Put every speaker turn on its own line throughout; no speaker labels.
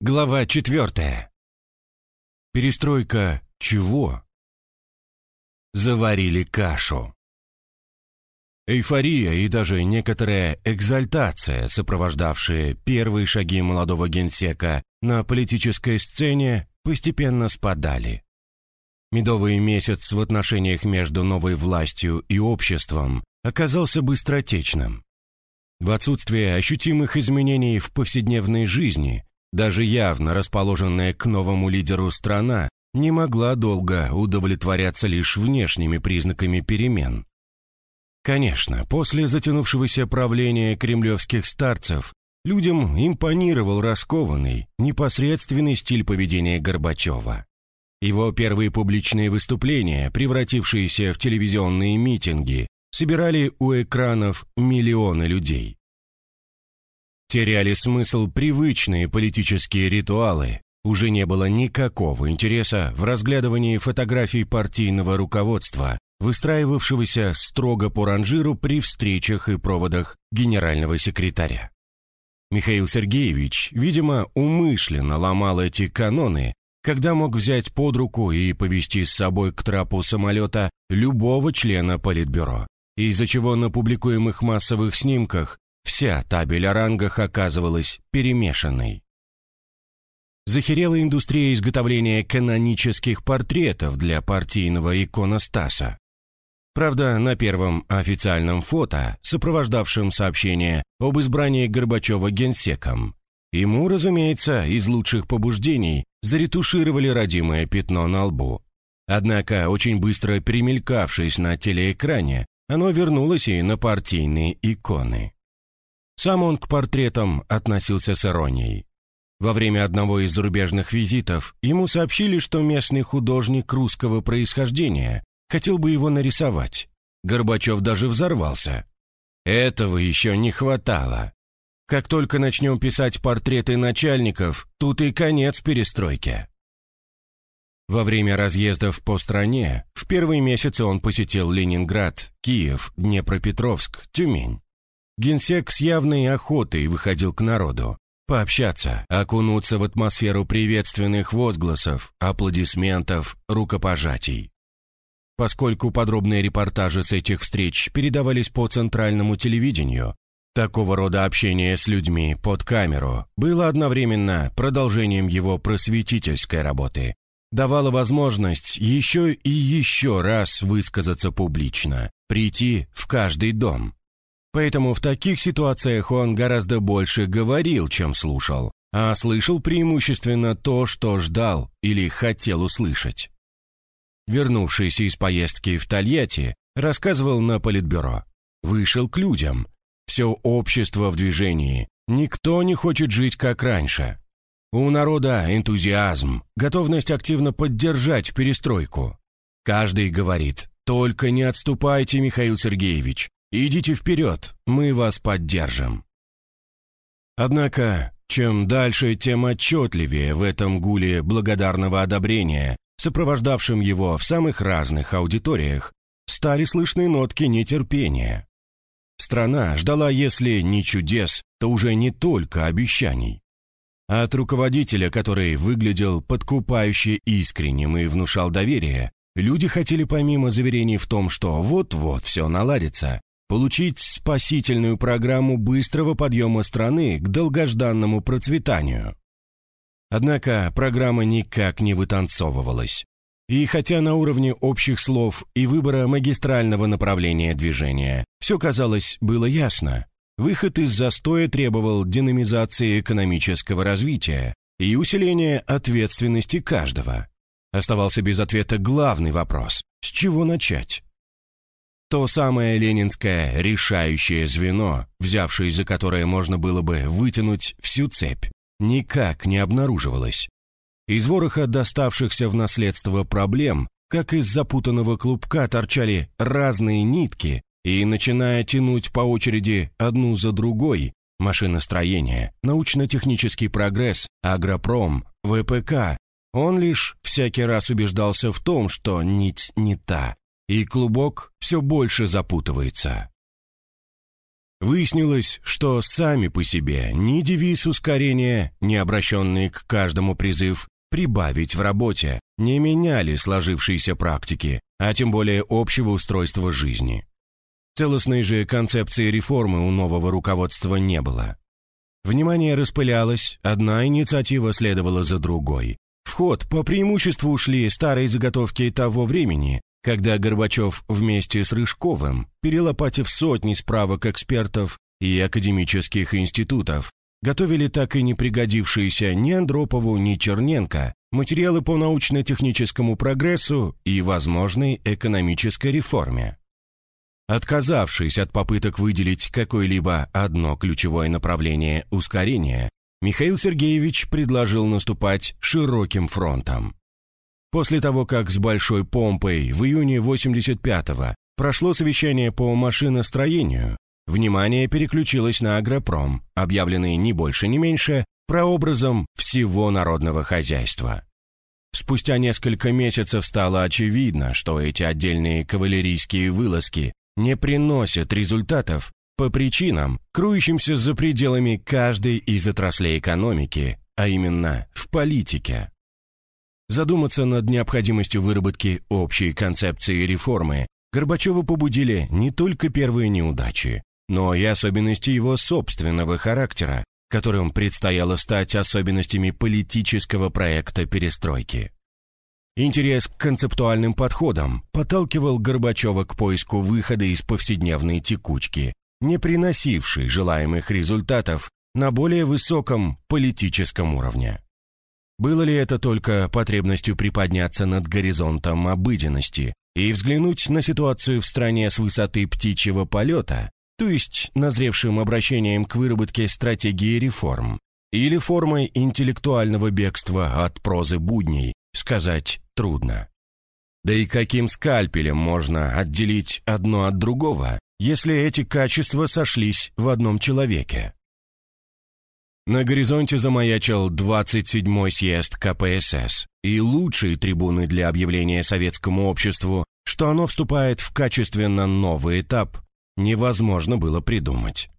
Глава четвертая. Перестройка чего? Заварили кашу. Эйфория и даже некоторая экзальтация, сопровождавшие первые шаги молодого генсека на политической сцене, постепенно спадали. Медовый месяц в отношениях между новой властью и обществом оказался быстротечным. В отсутствие ощутимых изменений в повседневной жизни даже явно расположенная к новому лидеру страна не могла долго удовлетворяться лишь внешними признаками перемен. Конечно, после затянувшегося правления кремлевских старцев людям импонировал раскованный, непосредственный стиль поведения Горбачева. Его первые публичные выступления, превратившиеся в телевизионные митинги, собирали у экранов миллионы людей. Теряли смысл привычные политические ритуалы. Уже не было никакого интереса в разглядывании фотографий партийного руководства, выстраивавшегося строго по ранжиру при встречах и проводах генерального секретаря. Михаил Сергеевич, видимо, умышленно ломал эти каноны, когда мог взять под руку и повести с собой к трапу самолета любого члена Политбюро, из-за чего на публикуемых массовых снимках Вся табель о рангах оказывалась перемешанной. Захерела индустрия изготовления канонических портретов для партийного иконостаса. Правда, на первом официальном фото, сопровождавшем сообщение об избрании Горбачева генсеком, ему, разумеется, из лучших побуждений заретушировали родимое пятно на лбу. Однако, очень быстро примелькавшись на телеэкране, оно вернулось и на партийные иконы. Сам он к портретам относился с иронией. Во время одного из зарубежных визитов ему сообщили, что местный художник русского происхождения хотел бы его нарисовать. Горбачев даже взорвался. Этого еще не хватало. Как только начнем писать портреты начальников, тут и конец перестройки. Во время разъездов по стране в первые месяцы он посетил Ленинград, Киев, Днепропетровск, Тюмень. Генсек с явной охотой выходил к народу. Пообщаться, окунуться в атмосферу приветственных возгласов, аплодисментов, рукопожатий. Поскольку подробные репортажи с этих встреч передавались по центральному телевидению, такого рода общение с людьми под камеру было одновременно продолжением его просветительской работы, давало возможность еще и еще раз высказаться публично, прийти в каждый дом. Поэтому в таких ситуациях он гораздо больше говорил, чем слушал, а слышал преимущественно то, что ждал или хотел услышать. Вернувшийся из поездки в Тольятти, рассказывал на политбюро. Вышел к людям. Все общество в движении. Никто не хочет жить как раньше. У народа энтузиазм, готовность активно поддержать перестройку. Каждый говорит, только не отступайте, Михаил Сергеевич, Идите вперед, мы вас поддержим. Однако, чем дальше, тем отчетливее в этом гуле благодарного одобрения, сопровождавшем его в самых разных аудиториях, стали слышны нотки нетерпения. Страна ждала, если не чудес, то уже не только обещаний. От руководителя, который выглядел подкупающе искренним и внушал доверие, люди хотели помимо заверений в том, что вот-вот все наладится, получить спасительную программу быстрого подъема страны к долгожданному процветанию. Однако программа никак не вытанцовывалась. И хотя на уровне общих слов и выбора магистрального направления движения все, казалось, было ясно, выход из застоя требовал динамизации экономического развития и усиления ответственности каждого. Оставался без ответа главный вопрос – с чего начать? То самое ленинское решающее звено, взявшее за которое можно было бы вытянуть всю цепь, никак не обнаруживалось. Из вороха доставшихся в наследство проблем, как из запутанного клубка торчали разные нитки, и, начиная тянуть по очереди одну за другой, машиностроение, научно-технический прогресс, агропром, ВПК, он лишь всякий раз убеждался в том, что нить не та, и клубок все больше запутывается. Выяснилось, что сами по себе ни девиз ускорения, ни обращенный к каждому призыв прибавить в работе не меняли сложившиеся практики, а тем более общего устройства жизни. Целостной же концепции реформы у нового руководства не было. Внимание распылялось, одна инициатива следовала за другой. В ход по преимуществу ушли старые заготовки того времени, когда Горбачев вместе с Рыжковым, перелопатив сотни справок экспертов и академических институтов, готовили так и не пригодившиеся ни Андропову, ни Черненко материалы по научно-техническому прогрессу и возможной экономической реформе. Отказавшись от попыток выделить какое-либо одно ключевое направление ускорения, Михаил Сергеевич предложил наступать широким фронтом. После того, как с большой помпой в июне 85-го прошло совещание по машиностроению, внимание переключилось на агропром, объявленный не больше, не меньше прообразом всего народного хозяйства. Спустя несколько месяцев стало очевидно, что эти отдельные кавалерийские вылазки не приносят результатов по причинам, крующимся за пределами каждой из отраслей экономики, а именно в политике. Задуматься над необходимостью выработки общей концепции реформы Горбачева побудили не только первые неудачи, но и особенности его собственного характера, которым предстояло стать особенностями политического проекта перестройки. Интерес к концептуальным подходам подталкивал Горбачева к поиску выхода из повседневной текучки, не приносившей желаемых результатов на более высоком политическом уровне. Было ли это только потребностью приподняться над горизонтом обыденности и взглянуть на ситуацию в стране с высоты птичьего полета, то есть назревшим обращением к выработке стратегии реформ, или формой интеллектуального бегства от прозы будней, сказать трудно. Да и каким скальпелем можно отделить одно от другого, если эти качества сошлись в одном человеке? На горизонте замаячил 27-й съезд КПСС и лучшие трибуны для объявления советскому обществу, что оно вступает в качественно новый этап, невозможно было придумать.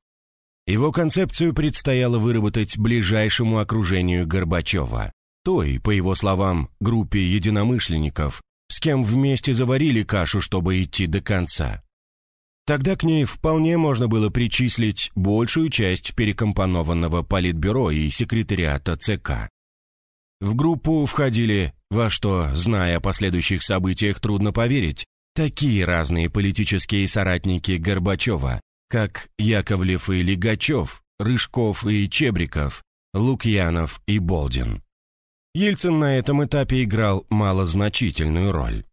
Его концепцию предстояло выработать ближайшему окружению Горбачева, той, по его словам, группе единомышленников, с кем вместе заварили кашу, чтобы идти до конца. Тогда к ней вполне можно было причислить большую часть перекомпонованного политбюро и секретариата ЦК. В группу входили, во что, зная о последующих событиях, трудно поверить, такие разные политические соратники Горбачева, как Яковлев и Лигачев, Рыжков и Чебриков, Лукьянов и Болдин. Ельцин на этом этапе играл малозначительную роль.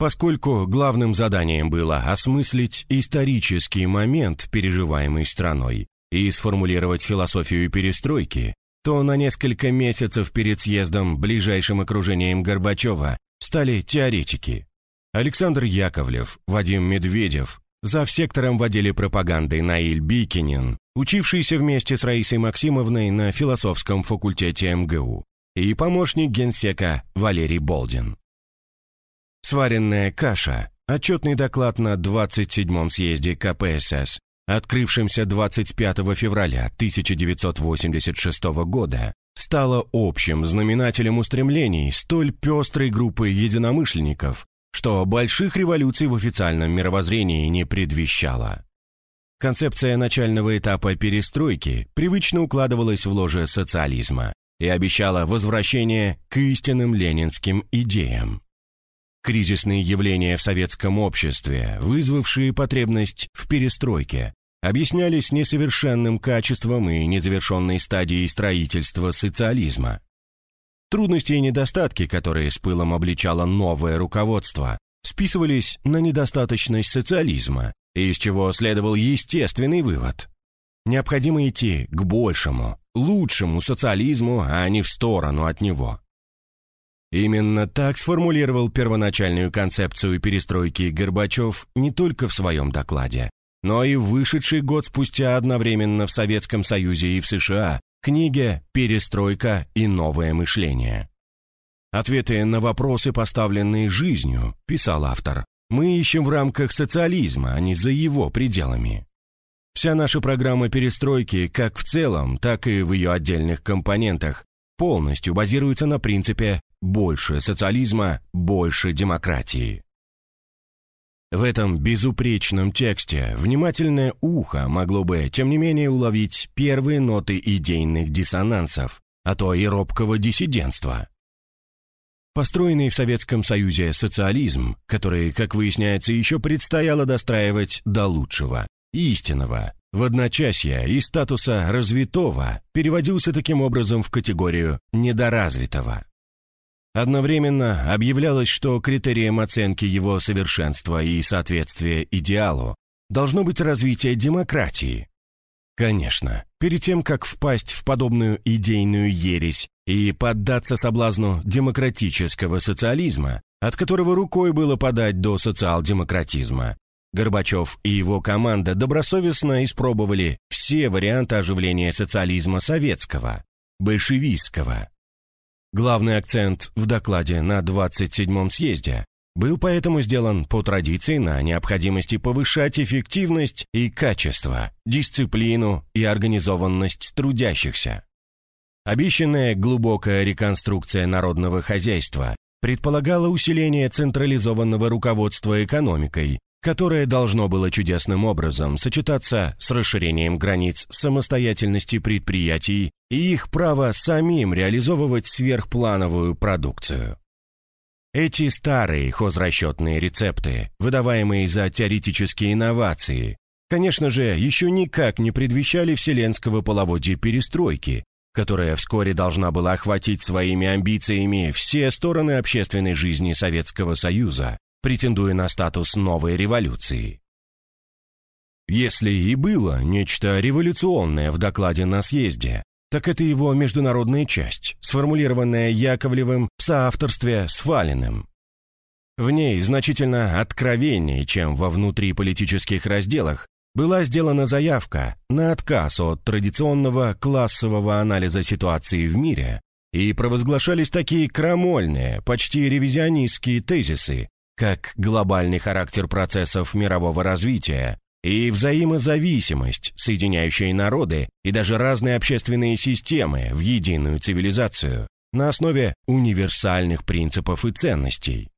Поскольку главным заданием было осмыслить исторический момент, переживаемый страной, и сформулировать философию перестройки, то на несколько месяцев перед съездом ближайшим окружением Горбачева стали теоретики. Александр Яковлев, Вадим Медведев, зав. сектором в отделе пропаганды Наиль Бикинин, учившийся вместе с Раисой Максимовной на философском факультете МГУ, и помощник генсека Валерий Болдин. Сваренная каша. Отчетный доклад на 27-м съезде КПСС, открывшемся 25 февраля 1986 года, стала общим знаменателем устремлений столь пестрой группы единомышленников, что больших революций в официальном мировоззрении не предвещало. Концепция начального этапа перестройки привычно укладывалась в ложе социализма и обещала возвращение к истинным ленинским идеям. Кризисные явления в советском обществе, вызвавшие потребность в перестройке, объяснялись несовершенным качеством и незавершенной стадией строительства социализма. Трудности и недостатки, которые с пылом обличало новое руководство, списывались на недостаточность социализма, из чего следовал естественный вывод. Необходимо идти к большему, лучшему социализму, а не в сторону от него. Именно так сформулировал первоначальную концепцию перестройки Горбачев не только в своем докладе, но и вышедший год спустя одновременно в Советском Союзе и в США книге «Перестройка и новое мышление». Ответы на вопросы, поставленные жизнью, писал автор, мы ищем в рамках социализма, а не за его пределами. Вся наша программа перестройки, как в целом, так и в ее отдельных компонентах, полностью базируется на принципе «больше социализма, больше демократии». В этом безупречном тексте внимательное ухо могло бы, тем не менее, уловить первые ноты идейных диссонансов, а то и робкого диссидентства. Построенный в Советском Союзе социализм, который, как выясняется, еще предстояло достраивать до лучшего, истинного, в одночасье из статуса развитого переводился таким образом в категорию недоразвитого. Одновременно объявлялось, что критерием оценки его совершенства и соответствия идеалу должно быть развитие демократии. Конечно, перед тем, как впасть в подобную идейную ересь и поддаться соблазну демократического социализма, от которого рукой было подать до социал-демократизма, Горбачев и его команда добросовестно испробовали все варианты оживления социализма советского, большевистского, Главный акцент в докладе на 27-м съезде был поэтому сделан по традиции на необходимости повышать эффективность и качество, дисциплину и организованность трудящихся. Обещанная глубокая реконструкция народного хозяйства предполагала усиление централизованного руководства экономикой которое должно было чудесным образом сочетаться с расширением границ самостоятельности предприятий и их права самим реализовывать сверхплановую продукцию. Эти старые хозрасчетные рецепты, выдаваемые за теоретические инновации, конечно же, еще никак не предвещали вселенского половодья перестройки, которая вскоре должна была охватить своими амбициями все стороны общественной жизни Советского Союза, претендуя на статус новой революции. Если и было нечто революционное в докладе на съезде, так это его международная часть, сформулированная Яковлевым в соавторстве с Фалиным. В ней значительно откровеннее, чем во внутриполитических разделах, была сделана заявка на отказ от традиционного классового анализа ситуации в мире и провозглашались такие крамольные, почти ревизионистские тезисы, как глобальный характер процессов мирового развития и взаимозависимость, соединяющая народы и даже разные общественные системы в единую цивилизацию на основе универсальных принципов и ценностей.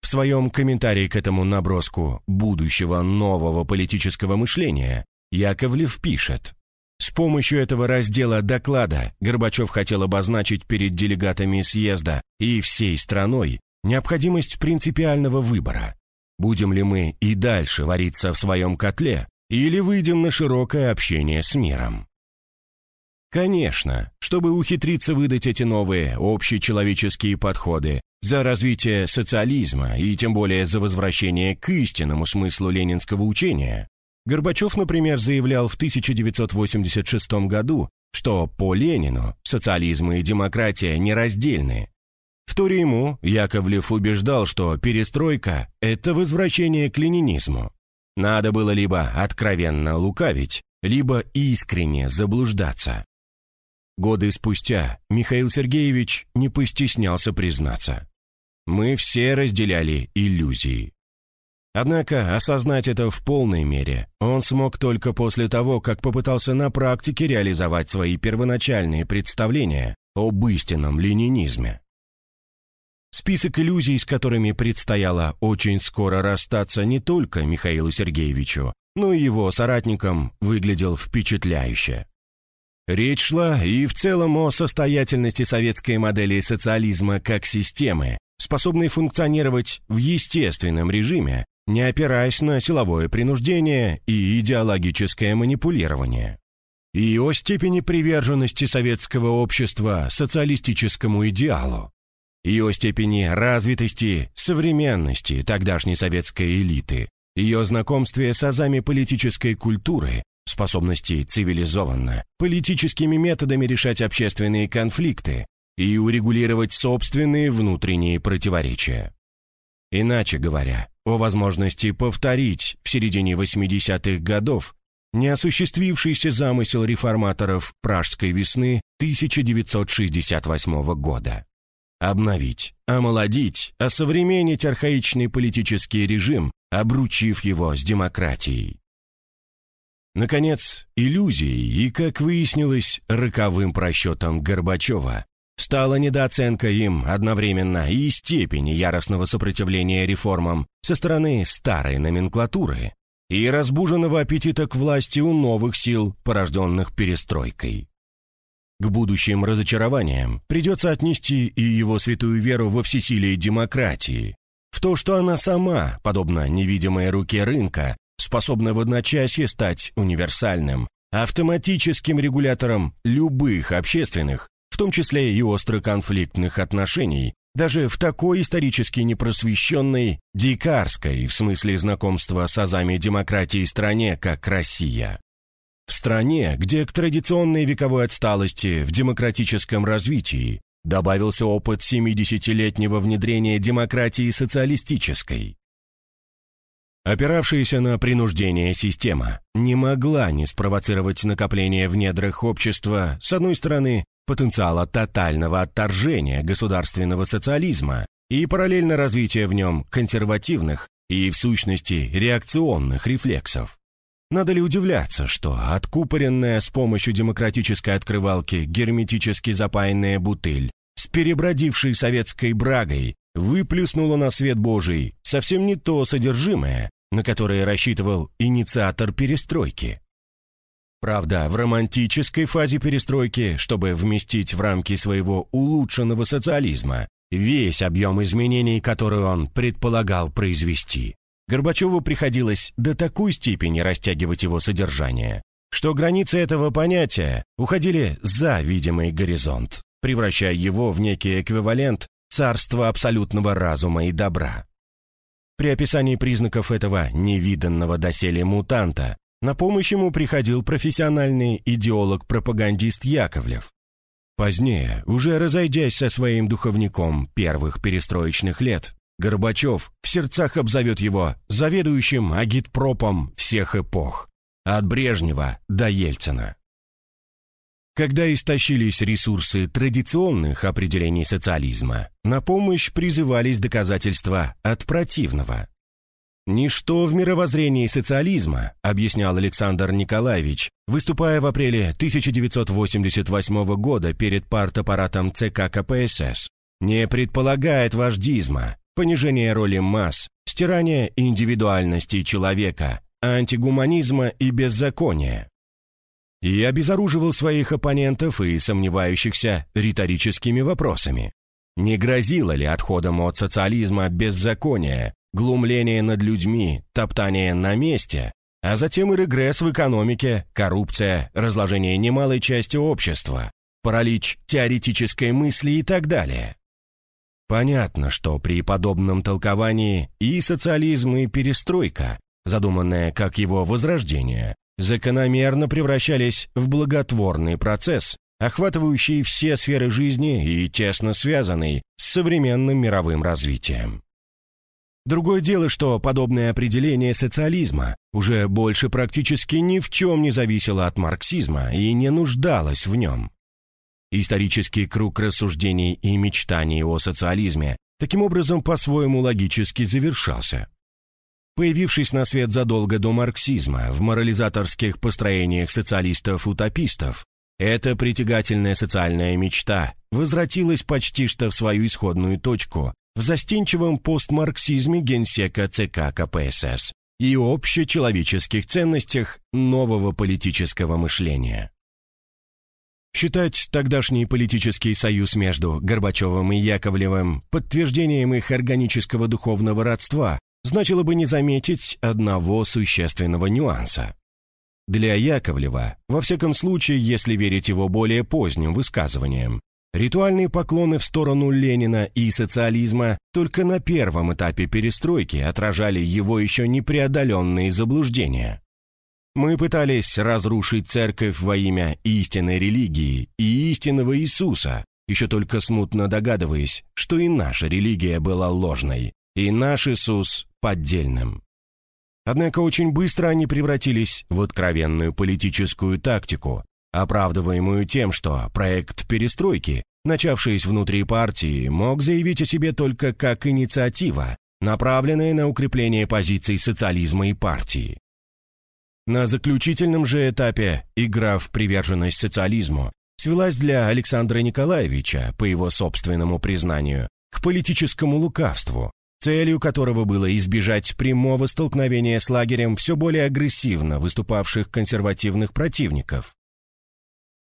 В своем комментарии к этому наброску будущего нового политического мышления Яковлев пишет, с помощью этого раздела доклада Горбачев хотел обозначить перед делегатами съезда и всей страной необходимость принципиального выбора. Будем ли мы и дальше вариться в своем котле, или выйдем на широкое общение с миром? Конечно, чтобы ухитриться выдать эти новые общечеловеческие подходы за развитие социализма и тем более за возвращение к истинному смыслу ленинского учения, Горбачев, например, заявлял в 1986 году, что по Ленину социализм и демократия нераздельны, в туре ему Яковлев убеждал, что перестройка – это возвращение к ленинизму. Надо было либо откровенно лукавить, либо искренне заблуждаться. Годы спустя Михаил Сергеевич не постеснялся признаться. Мы все разделяли иллюзии. Однако осознать это в полной мере он смог только после того, как попытался на практике реализовать свои первоначальные представления об истинном ленинизме. Список иллюзий, с которыми предстояло очень скоро расстаться не только Михаилу Сергеевичу, но и его соратникам, выглядел впечатляюще. Речь шла и в целом о состоятельности советской модели социализма как системы, способной функционировать в естественном режиме, не опираясь на силовое принуждение и идеологическое манипулирование. И о степени приверженности советского общества социалистическому идеалу ее степени развитости, современности тогдашней советской элиты, ее знакомстве с азами политической культуры, способности цивилизованно, политическими методами решать общественные конфликты и урегулировать собственные внутренние противоречия. Иначе говоря, о возможности повторить в середине 80-х годов неосуществившийся замысел реформаторов Пражской весны 1968 года обновить, омолодить, осовременить архаичный политический режим, обручив его с демократией. Наконец, иллюзией и, как выяснилось, роковым просчетом Горбачева стала недооценка им одновременно и степени яростного сопротивления реформам со стороны старой номенклатуры и разбуженного аппетита к власти у новых сил, порожденных перестройкой. К будущим разочарованиям придется отнести и его святую веру во всесилие демократии, в то, что она сама, подобно невидимой руке рынка, способна в одночасье стать универсальным, автоматическим регулятором любых общественных, в том числе и остро-конфликтных отношений, даже в такой исторически непросвещенной, дикарской, в смысле знакомства с азами демократии стране, как Россия. В стране, где к традиционной вековой отсталости в демократическом развитии добавился опыт 70-летнего внедрения демократии социалистической. Опиравшаяся на принуждение система не могла не спровоцировать накопление в недрах общества, с одной стороны, потенциала тотального отторжения государственного социализма и параллельно развития в нем консервативных и, в сущности, реакционных рефлексов. Надо ли удивляться, что откупоренная с помощью демократической открывалки герметически запаянная бутыль с перебродившей советской брагой выплюснула на свет Божий совсем не то содержимое, на которое рассчитывал инициатор перестройки. Правда, в романтической фазе перестройки, чтобы вместить в рамки своего улучшенного социализма весь объем изменений, которые он предполагал произвести, Горбачеву приходилось до такой степени растягивать его содержание, что границы этого понятия уходили за видимый горизонт, превращая его в некий эквивалент царства абсолютного разума и добра. При описании признаков этого невиданного доселе мутанта на помощь ему приходил профессиональный идеолог-пропагандист Яковлев. Позднее, уже разойдясь со своим духовником первых перестроечных лет, Горбачев в сердцах обзовет его заведующим агитпропом всех эпох, от Брежнева до Ельцина. Когда истощились ресурсы традиционных определений социализма, на помощь призывались доказательства от противного. «Ничто в мировоззрении социализма», объяснял Александр Николаевич, выступая в апреле 1988 года перед партаппаратом ЦК КПСС, не предполагает вождизма, понижения роли масс, стирания индивидуальности человека, антигуманизма и беззакония и обезоруживал своих оппонентов и сомневающихся риторическими вопросами. Не грозило ли отходом от социализма беззаконие, глумление над людьми, топтание на месте, а затем и регресс в экономике, коррупция, разложение немалой части общества, паралич теоретической мысли и так далее? Понятно, что при подобном толковании и социализм, и перестройка, задуманная как его возрождение, закономерно превращались в благотворный процесс, охватывающий все сферы жизни и тесно связанный с современным мировым развитием. Другое дело, что подобное определение социализма уже больше практически ни в чем не зависело от марксизма и не нуждалось в нем. Исторический круг рассуждений и мечтаний о социализме таким образом по-своему логически завершался появившись на свет задолго до марксизма в морализаторских построениях социалистов-утопистов, эта притягательная социальная мечта возвратилась почти что в свою исходную точку в застенчивом постмарксизме генсека ЦК КПСС и общечеловеческих ценностях нового политического мышления. Считать тогдашний политический союз между Горбачевым и Яковлевым подтверждением их органического духовного родства значило бы не заметить одного существенного нюанса. Для Яковлева, во всяком случае, если верить его более поздним высказываниям, ритуальные поклоны в сторону Ленина и социализма только на первом этапе перестройки отражали его еще непреодоленные заблуждения. Мы пытались разрушить церковь во имя истинной религии и истинного Иисуса, еще только смутно догадываясь, что и наша религия была ложной, и наш Иисус поддельным. Однако очень быстро они превратились в откровенную политическую тактику, оправдываемую тем, что проект перестройки, начавшийся внутри партии, мог заявить о себе только как инициатива, направленная на укрепление позиций социализма и партии. На заключительном же этапе игра в приверженность социализму свелась для Александра Николаевича, по его собственному признанию, к политическому лукавству, целью которого было избежать прямого столкновения с лагерем все более агрессивно выступавших консервативных противников.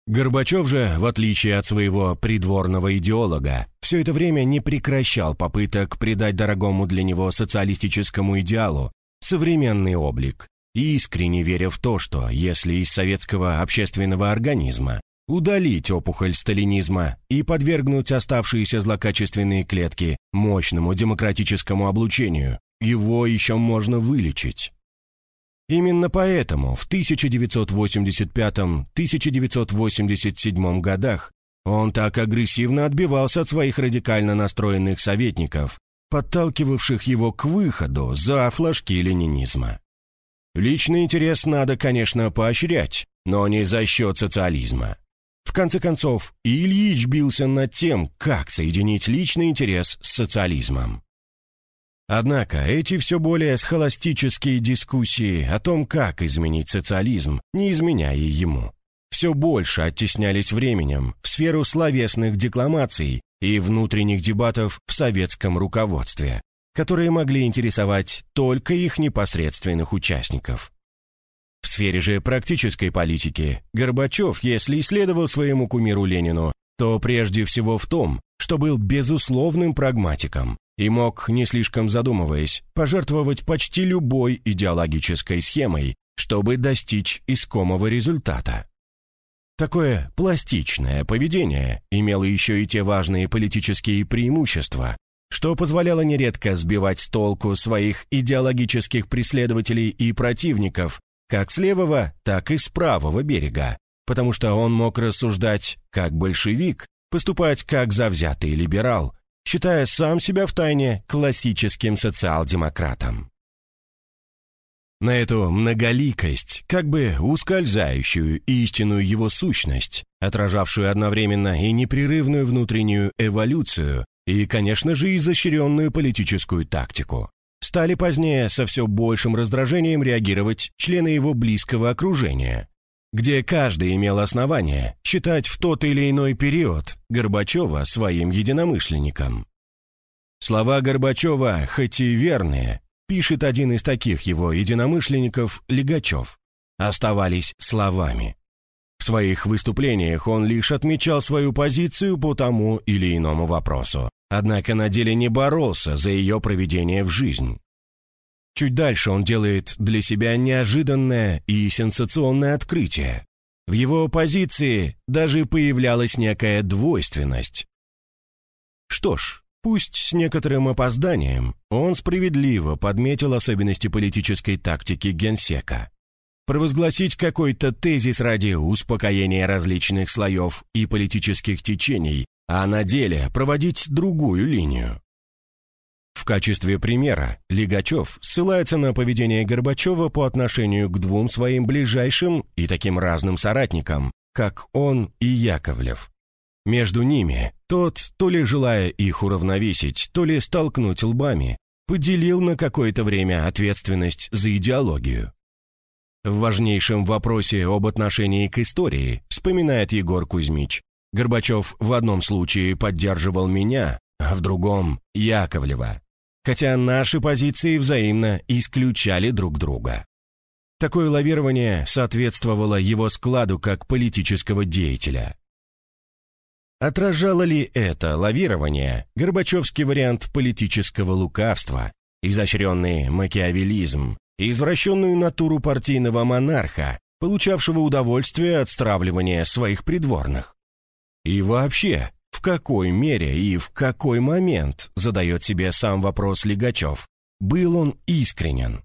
Горбачев же, в отличие от своего придворного идеолога, все это время не прекращал попыток придать дорогому для него социалистическому идеалу современный облик, искренне веря в то, что если из советского общественного организма удалить опухоль сталинизма и подвергнуть оставшиеся злокачественные клетки мощному демократическому облучению, его еще можно вылечить. Именно поэтому в 1985-1987 годах он так агрессивно отбивался от своих радикально настроенных советников, подталкивавших его к выходу за флажки ленинизма. Личный интерес надо, конечно, поощрять, но не за счет социализма. В конце концов, Ильич бился над тем, как соединить личный интерес с социализмом. Однако эти все более схоластические дискуссии о том, как изменить социализм, не изменяя ему, все больше оттеснялись временем в сферу словесных декламаций и внутренних дебатов в советском руководстве, которые могли интересовать только их непосредственных участников. В сфере же практической политики Горбачев, если исследовал своему кумиру Ленину, то прежде всего в том, что был безусловным прагматиком и мог, не слишком задумываясь, пожертвовать почти любой идеологической схемой, чтобы достичь искомого результата. Такое пластичное поведение имело еще и те важные политические преимущества, что позволяло нередко сбивать с толку своих идеологических преследователей и противников как с левого, так и с правого берега, потому что он мог рассуждать как большевик, поступать как завзятый либерал, считая сам себя втайне классическим социал-демократом. На эту многоликость, как бы ускользающую истинную его сущность, отражавшую одновременно и непрерывную внутреннюю эволюцию, и, конечно же, изощренную политическую тактику, стали позднее со все большим раздражением реагировать члены его близкого окружения, где каждый имел основание считать в тот или иной период Горбачева своим единомышленником. Слова Горбачева, хоть и верные, пишет один из таких его единомышленников Легачев, оставались словами. В своих выступлениях он лишь отмечал свою позицию по тому или иному вопросу, однако на деле не боролся за ее проведение в жизнь. Чуть дальше он делает для себя неожиданное и сенсационное открытие. В его позиции даже появлялась некая двойственность. Что ж, пусть с некоторым опозданием, он справедливо подметил особенности политической тактики генсека. Провозгласить какой-то тезис ради успокоения различных слоев и политических течений, а на деле проводить другую линию. В качестве примера Лигачев ссылается на поведение Горбачева по отношению к двум своим ближайшим и таким разным соратникам, как он и Яковлев. Между ними тот, то ли желая их уравновесить, то ли столкнуть лбами, поделил на какое-то время ответственность за идеологию. В важнейшем вопросе об отношении к истории, вспоминает Егор Кузьмич, Горбачев в одном случае поддерживал меня, а в другом – Яковлева хотя наши позиции взаимно исключали друг друга. Такое лавирование соответствовало его складу как политического деятеля. Отражало ли это лавирование Горбачевский вариант политического лукавства, изощренный макиавелизм, извращенную натуру партийного монарха, получавшего удовольствие от стравливания своих придворных? И вообще, в какой мере и в какой момент, задает себе сам вопрос Лигачев, был он искренен?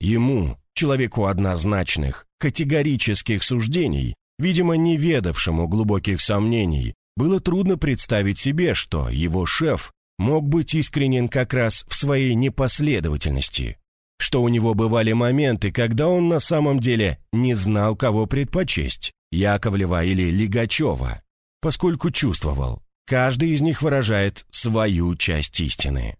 Ему, человеку однозначных, категорических суждений, видимо, не ведавшему глубоких сомнений, было трудно представить себе, что его шеф мог быть искренен как раз в своей непоследовательности, что у него бывали моменты, когда он на самом деле не знал, кого предпочесть, Яковлева или Лигачева, поскольку чувствовал, каждый из них выражает свою часть истины.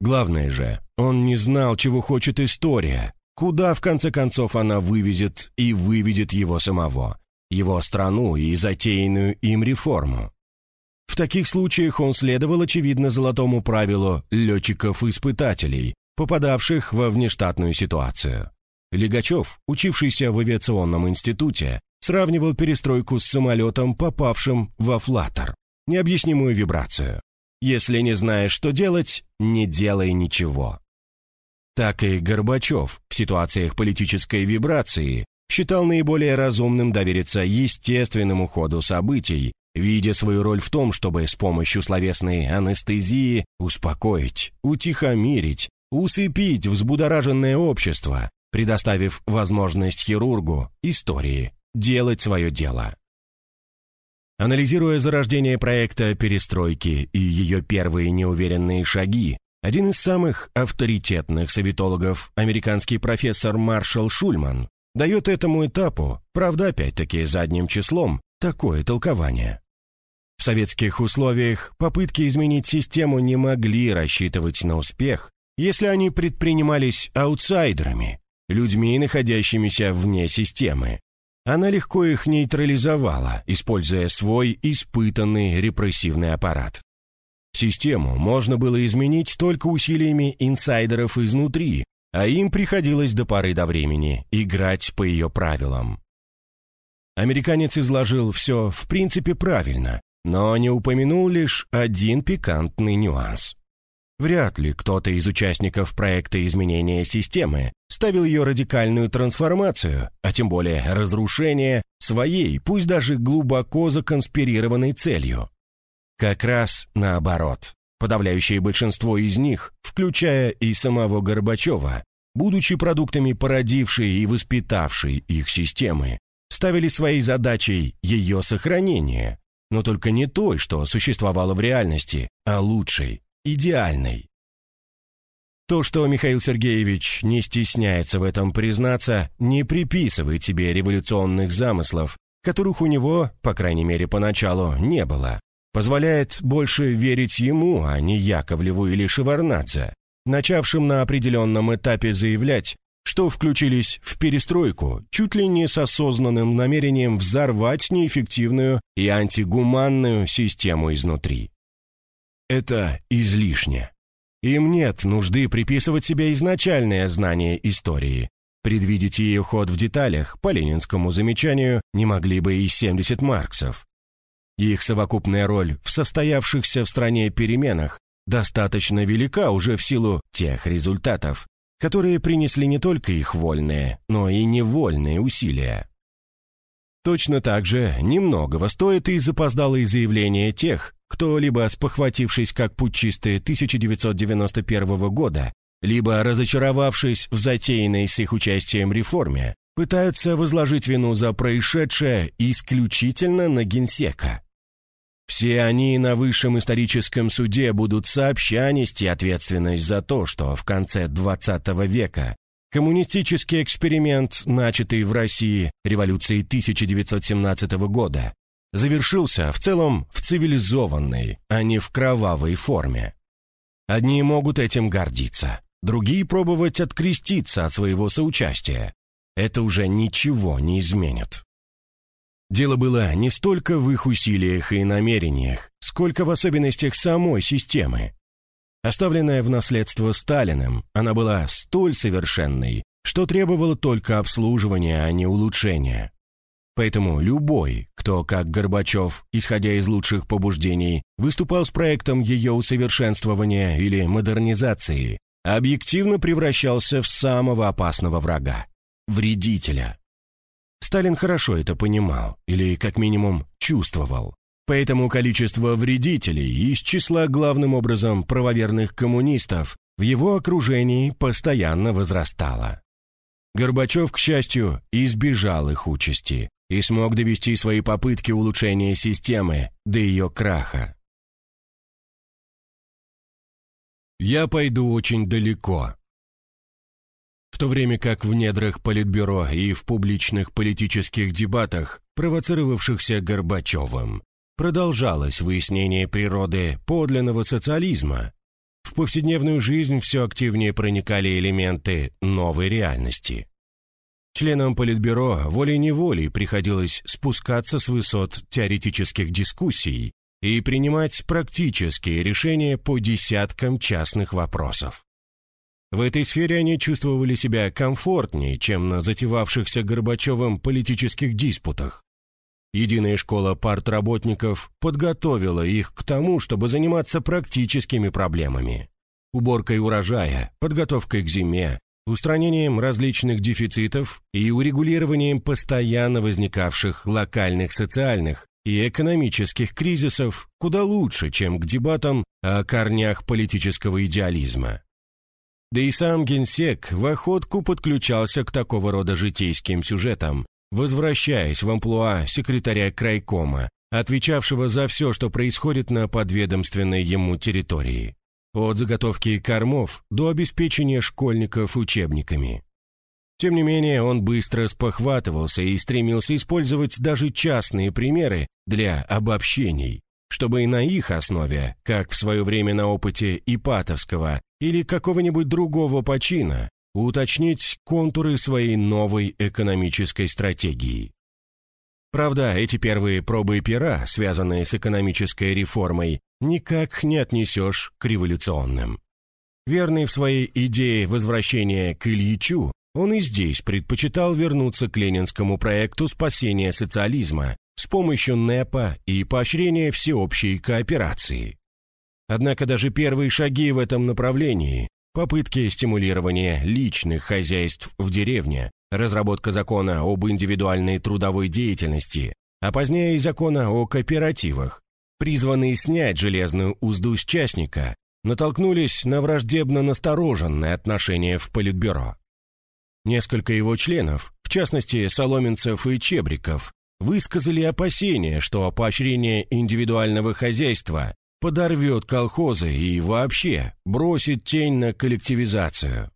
Главное же, он не знал, чего хочет история, Куда, в конце концов, она вывезет и выведет его самого, его страну и затеянную им реформу? В таких случаях он следовал, очевидно, золотому правилу летчиков-испытателей, попадавших во внештатную ситуацию. Легачев, учившийся в авиационном институте, сравнивал перестройку с самолетом, попавшим во флаттер, необъяснимую вибрацию. Если не знаешь, что делать, не делай ничего. Так и Горбачев в ситуациях политической вибрации считал наиболее разумным довериться естественному ходу событий, видя свою роль в том, чтобы с помощью словесной анестезии успокоить, утихомирить, усыпить взбудораженное общество, предоставив возможность хирургу, истории, делать свое дело. Анализируя зарождение проекта перестройки и ее первые неуверенные шаги, один из самых авторитетных советологов, американский профессор Маршал Шульман, дает этому этапу, правда опять-таки задним числом, такое толкование. В советских условиях попытки изменить систему не могли рассчитывать на успех, если они предпринимались аутсайдерами, людьми, находящимися вне системы. Она легко их нейтрализовала, используя свой испытанный репрессивный аппарат. Систему можно было изменить только усилиями инсайдеров изнутри, а им приходилось до поры до времени играть по ее правилам. Американец изложил все в принципе правильно, но не упомянул лишь один пикантный нюанс. Вряд ли кто-то из участников проекта изменения системы ставил ее радикальную трансформацию, а тем более разрушение, своей, пусть даже глубоко законспирированной целью. Как раз наоборот. Подавляющее большинство из них, включая и самого Горбачева, будучи продуктами породившей и воспитавшей их системы, ставили своей задачей ее сохранение, но только не той, что существовало в реальности, а лучшей, идеальной. То, что Михаил Сергеевич не стесняется в этом признаться, не приписывает себе революционных замыслов, которых у него, по крайней мере поначалу, не было. Позволяет больше верить ему, а не Яковлеву или Шеварнадзе, начавшим на определенном этапе заявлять, что включились в перестройку чуть ли не с осознанным намерением взорвать неэффективную и антигуманную систему изнутри. Это излишне. Им нет нужды приписывать себе изначальное знание истории. Предвидеть ее ход в деталях, по ленинскому замечанию, не могли бы и 70 марксов. Их совокупная роль в состоявшихся в стране переменах достаточно велика уже в силу тех результатов, которые принесли не только их вольные, но и невольные усилия. Точно так же немногого стоит и запоздалые заявления тех, кто, либо спохватившись как путчисты 1991 года, либо разочаровавшись в затеянной с их участием реформе, пытаются возложить вину за происшедшее исключительно на генсека. Все они на высшем историческом суде будут сообща нести ответственность за то, что в конце XX века коммунистический эксперимент, начатый в России революцией 1917 года, завершился в целом в цивилизованной, а не в кровавой форме. Одни могут этим гордиться, другие пробовать откреститься от своего соучастия. Это уже ничего не изменит. Дело было не столько в их усилиях и намерениях, сколько в особенностях самой системы. Оставленная в наследство Сталиным, она была столь совершенной, что требовала только обслуживания, а не улучшения. Поэтому любой, кто, как Горбачев, исходя из лучших побуждений, выступал с проектом ее усовершенствования или модернизации, объективно превращался в самого опасного врага – вредителя. Сталин хорошо это понимал, или, как минимум, чувствовал. Поэтому количество вредителей из числа главным образом правоверных коммунистов в его окружении постоянно возрастало. Горбачев, к счастью, избежал их участи и смог довести свои попытки улучшения системы до ее краха. Я пойду очень далеко. В то время как в недрах Политбюро и в публичных политических дебатах, провоцировавшихся Горбачевым, продолжалось выяснение природы подлинного социализма, в повседневную жизнь все активнее проникали элементы новой реальности. Членам Политбюро волей-неволей приходилось спускаться с высот теоретических дискуссий и принимать практические решения по десяткам частных вопросов. В этой сфере они чувствовали себя комфортнее, чем на затевавшихся Горбачевым политических диспутах. Единая школа партработников подготовила их к тому, чтобы заниматься практическими проблемами. Уборкой урожая, подготовкой к зиме, устранением различных дефицитов и урегулированием постоянно возникавших локальных социальных и экономических кризисов куда лучше, чем к дебатам о корнях политического идеализма. Да и сам генсек в охотку подключался к такого рода житейским сюжетам, возвращаясь в амплуа секретаря крайкома, отвечавшего за все, что происходит на подведомственной ему территории. От заготовки кормов до обеспечения школьников учебниками. Тем не менее, он быстро спохватывался и стремился использовать даже частные примеры для обобщений, чтобы и на их основе, как в свое время на опыте Ипатовского или какого-нибудь другого почина, уточнить контуры своей новой экономической стратегии. Правда, эти первые пробы пера, связанные с экономической реформой, никак не отнесешь к революционным. Верный в своей идее возвращения к Ильичу, он и здесь предпочитал вернуться к ленинскому проекту спасения социализма с помощью НЭПа и поощрения всеобщей кооперации. Однако даже первые шаги в этом направлении, попытки стимулирования личных хозяйств в деревне, разработка закона об индивидуальной трудовой деятельности, а позднее и закона о кооперативах, призванные снять железную узду с частника, натолкнулись на враждебно настороженное отношение в Политбюро. Несколько его членов, в частности Соломенцев и Чебриков, высказали опасения, что поощрение индивидуального хозяйства подорвет колхозы и вообще бросит тень на коллективизацию.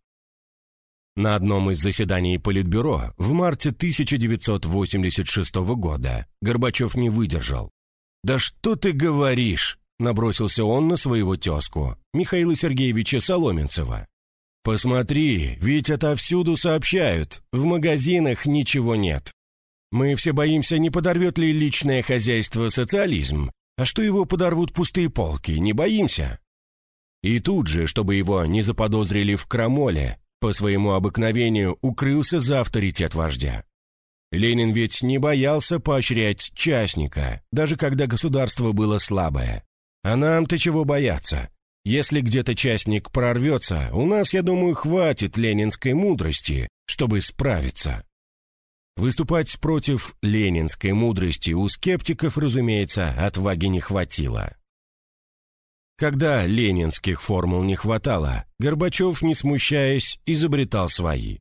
На одном из заседаний Политбюро в марте 1986 года Горбачев не выдержал. «Да что ты говоришь?» – набросился он на своего тезку, Михаила Сергеевича Соломенцева. «Посмотри, ведь отовсюду сообщают, в магазинах ничего нет. Мы все боимся, не подорвет ли личное хозяйство социализм, а что его подорвут пустые полки, не боимся?» И тут же, чтобы его не заподозрили в крамоле, по своему обыкновению укрылся за авторитет вождя. Ленин ведь не боялся поощрять частника, даже когда государство было слабое. А нам-то чего бояться? Если где-то частник прорвется, у нас, я думаю, хватит ленинской мудрости, чтобы справиться. Выступать против ленинской мудрости у скептиков, разумеется, отваги не хватило. Когда ленинских формул не хватало, Горбачев, не смущаясь, изобретал свои.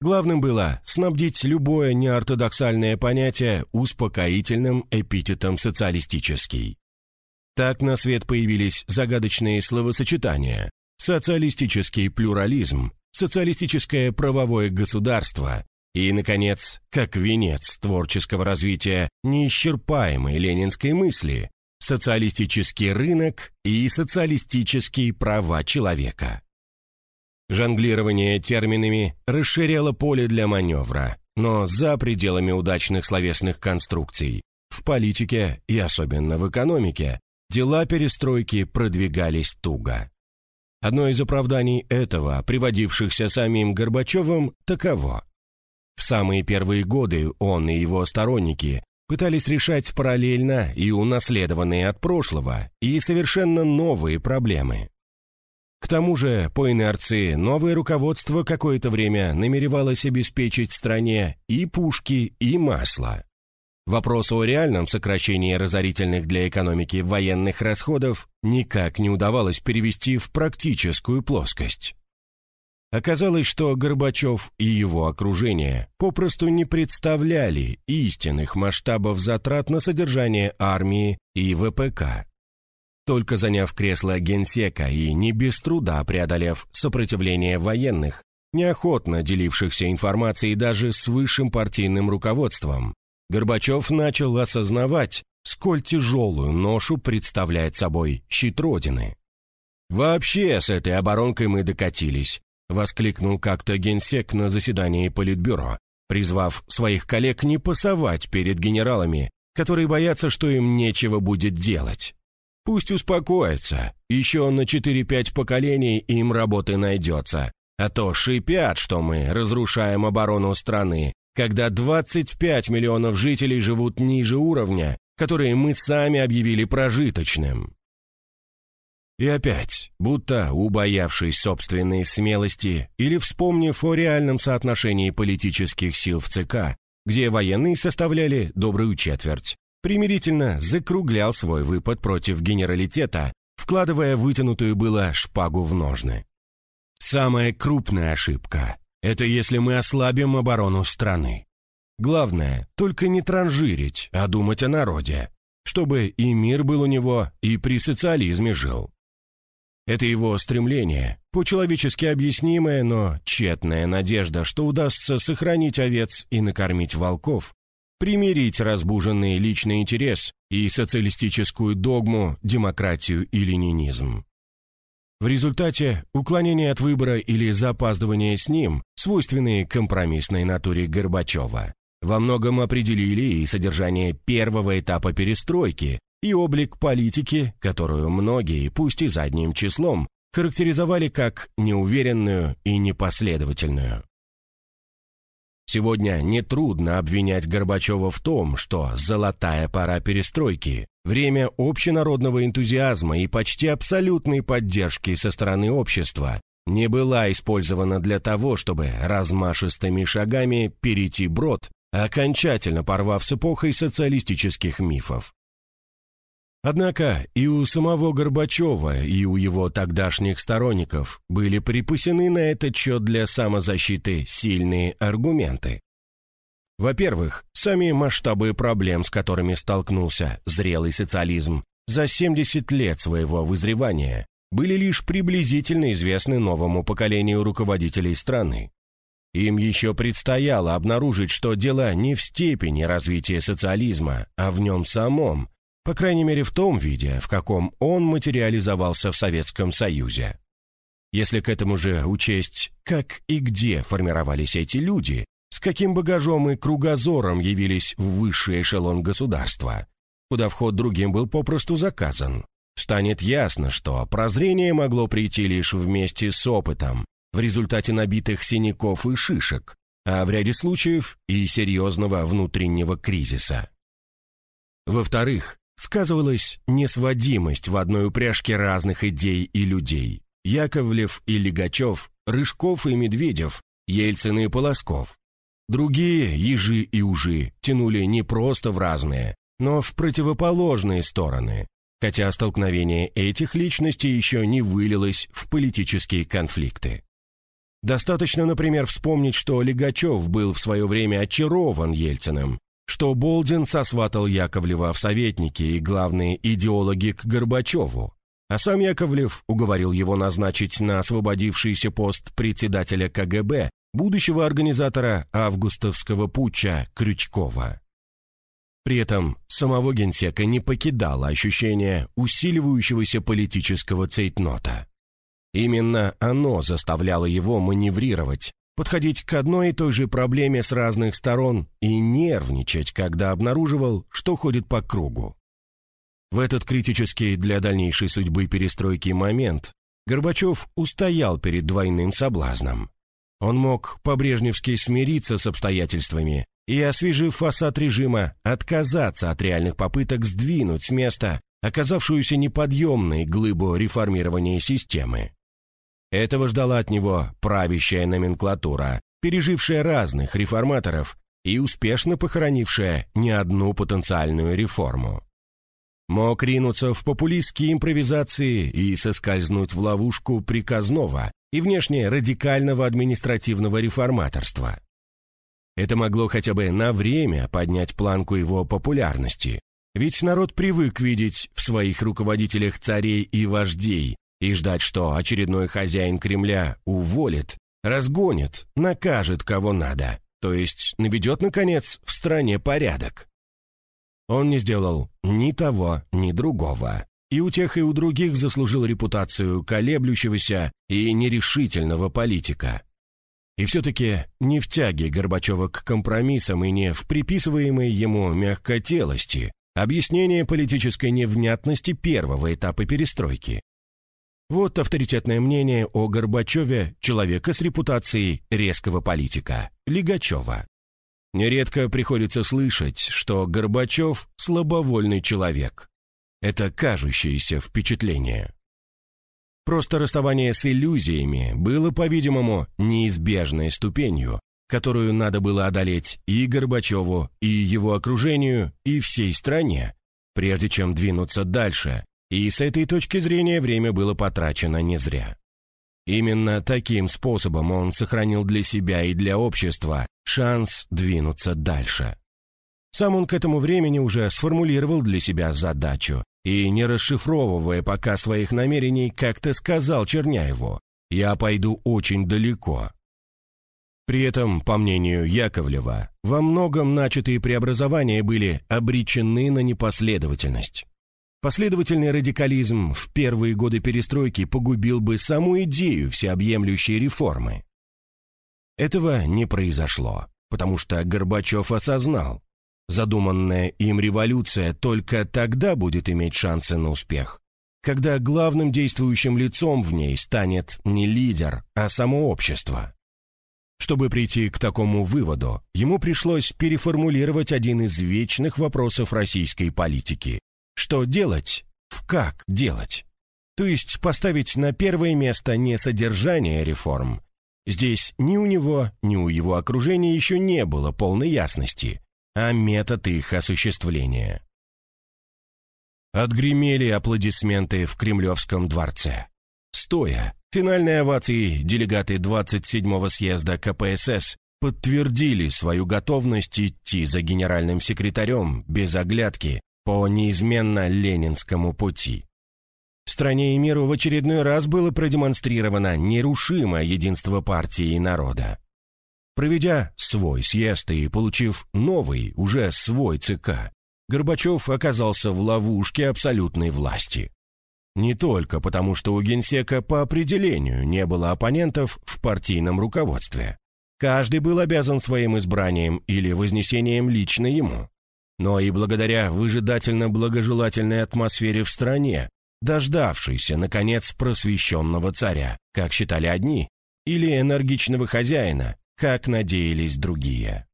Главным было снабдить любое неортодоксальное понятие успокоительным эпитетом «социалистический». Так на свет появились загадочные словосочетания «социалистический плюрализм», «социалистическое правовое государство» и, наконец, как венец творческого развития неисчерпаемой ленинской мысли «социалистический рынок» и «социалистические права человека». Жонглирование терминами расширяло поле для маневра, но за пределами удачных словесных конструкций. В политике и особенно в экономике Дела перестройки продвигались туго. Одно из оправданий этого, приводившихся самим Горбачевым, таково. В самые первые годы он и его сторонники пытались решать параллельно и унаследованные от прошлого, и совершенно новые проблемы. К тому же, по инерции, новое руководство какое-то время намеревалось обеспечить стране и пушки, и масло. Вопрос о реальном сокращении разорительных для экономики военных расходов никак не удавалось перевести в практическую плоскость. Оказалось, что Горбачев и его окружение попросту не представляли истинных масштабов затрат на содержание армии и ВПК. Только заняв кресло генсека и не без труда преодолев сопротивление военных, неохотно делившихся информацией даже с высшим партийным руководством, Горбачев начал осознавать, сколь тяжелую ношу представляет собой щит Родины. «Вообще с этой оборонкой мы докатились», — воскликнул как-то генсек на заседании Политбюро, призвав своих коллег не пасовать перед генералами, которые боятся, что им нечего будет делать. Пусть успокоятся, еще на 4-5 поколений им работы найдется, а то шипят, что мы разрушаем оборону страны, когда 25 миллионов жителей живут ниже уровня, который мы сами объявили прожиточным. И опять, будто убоявшись собственной смелости или вспомнив о реальном соотношении политических сил в ЦК, где военные составляли добрую четверть, примирительно закруглял свой выпад против генералитета, вкладывая вытянутую было шпагу в ножны. Самая крупная ошибка – это если мы ослабим оборону страны. Главное, только не транжирить, а думать о народе, чтобы и мир был у него, и при социализме жил. Это его стремление, по-человечески объяснимая, но тщетная надежда, что удастся сохранить овец и накормить волков, примирить разбуженный личный интерес и социалистическую догму, демократию и ленинизм. В результате уклонение от выбора или запаздывание с ним, свойственные компромиссной натуре Горбачева, во многом определили и содержание первого этапа перестройки, и облик политики, которую многие, пусть и задним числом, характеризовали как неуверенную и непоследовательную. Сегодня нетрудно обвинять Горбачева в том, что золотая пора перестройки, время общенародного энтузиазма и почти абсолютной поддержки со стороны общества не была использована для того, чтобы размашистыми шагами перейти брод, окончательно порвав с эпохой социалистических мифов. Однако и у самого Горбачева, и у его тогдашних сторонников были припасены на этот счет для самозащиты сильные аргументы. Во-первых, сами масштабы проблем, с которыми столкнулся зрелый социализм за 70 лет своего вызревания, были лишь приблизительно известны новому поколению руководителей страны. Им еще предстояло обнаружить, что дело не в степени развития социализма, а в нем самом, по крайней мере, в том виде, в каком он материализовался в Советском Союзе. Если к этому же учесть, как и где формировались эти люди, с каким багажом и кругозором явились в высший эшелон государства, куда вход другим был попросту заказан, станет ясно, что прозрение могло прийти лишь вместе с опытом, в результате набитых синяков и шишек, а в ряде случаев и серьезного внутреннего кризиса. Во-вторых, сказывалась несводимость в одной упряжке разных идей и людей. Яковлев и Легачев, Рыжков и Медведев, Ельцин и Полосков. Другие, ежи и ужи, тянули не просто в разные, но в противоположные стороны, хотя столкновение этих личностей еще не вылилось в политические конфликты. Достаточно, например, вспомнить, что Легачев был в свое время очарован Ельциным, что Болдин сосватал Яковлева в советники и главные идеологи к Горбачеву, а сам Яковлев уговорил его назначить на освободившийся пост председателя КГБ будущего организатора августовского путча Крючкова. При этом самого генсека не покидало ощущение усиливающегося политического цейтнота. Именно оно заставляло его маневрировать, подходить к одной и той же проблеме с разных сторон и нервничать, когда обнаруживал, что ходит по кругу. В этот критический для дальнейшей судьбы перестройки момент Горбачев устоял перед двойным соблазном. Он мог по-брежневски смириться с обстоятельствами и, освежив фасад режима, отказаться от реальных попыток сдвинуть с места оказавшуюся неподъемной глыбу реформирования системы. Этого ждала от него правящая номенклатура, пережившая разных реформаторов и успешно похоронившая не одну потенциальную реформу. Мог ринуться в популистские импровизации и соскользнуть в ловушку приказного и внешне радикального административного реформаторства. Это могло хотя бы на время поднять планку его популярности, ведь народ привык видеть в своих руководителях царей и вождей, и ждать, что очередной хозяин Кремля уволит, разгонит, накажет кого надо, то есть наведет, наконец, в стране порядок. Он не сделал ни того, ни другого, и у тех, и у других заслужил репутацию колеблющегося и нерешительного политика. И все-таки не в тяге Горбачева к компромиссам и не в приписываемой ему мягкотелости объяснение политической невнятности первого этапа перестройки. Вот авторитетное мнение о Горбачеве человека с репутацией резкого политика, Лигачева. Нередко приходится слышать, что Горбачев – слабовольный человек. Это кажущееся впечатление. Просто расставание с иллюзиями было, по-видимому, неизбежной ступенью, которую надо было одолеть и Горбачеву, и его окружению, и всей стране, прежде чем двинуться дальше, и с этой точки зрения время было потрачено не зря. Именно таким способом он сохранил для себя и для общества шанс двинуться дальше. Сам он к этому времени уже сформулировал для себя задачу и, не расшифровывая пока своих намерений, как-то сказал Черняеву «Я пойду очень далеко». При этом, по мнению Яковлева, во многом начатые преобразования были обречены на непоследовательность. Последовательный радикализм в первые годы перестройки погубил бы саму идею всеобъемлющей реформы. Этого не произошло, потому что Горбачев осознал, Задуманная им революция только тогда будет иметь шансы на успех, когда главным действующим лицом в ней станет не лидер, а само общество. Чтобы прийти к такому выводу, ему пришлось переформулировать один из вечных вопросов российской политики. Что делать? В как делать? То есть поставить на первое место не содержание реформ. Здесь ни у него, ни у его окружения еще не было полной ясности, а метод их осуществления. Отгремели аплодисменты в Кремлевском дворце. Стоя, финальные овации делегаты 27-го съезда КПСС подтвердили свою готовность идти за генеральным секретарем без оглядки по неизменно ленинскому пути. Стране и миру в очередной раз было продемонстрировано нерушимое единство партии и народа. Проведя свой съезд и получив новый, уже свой ЦК, Горбачев оказался в ловушке абсолютной власти. Не только потому, что у генсека по определению не было оппонентов в партийном руководстве. Каждый был обязан своим избранием или вознесением лично ему. Но и благодаря выжидательно-благожелательной атмосфере в стране, дождавшейся, наконец, просвещенного царя, как считали одни, или энергичного хозяина, как надеялись другие.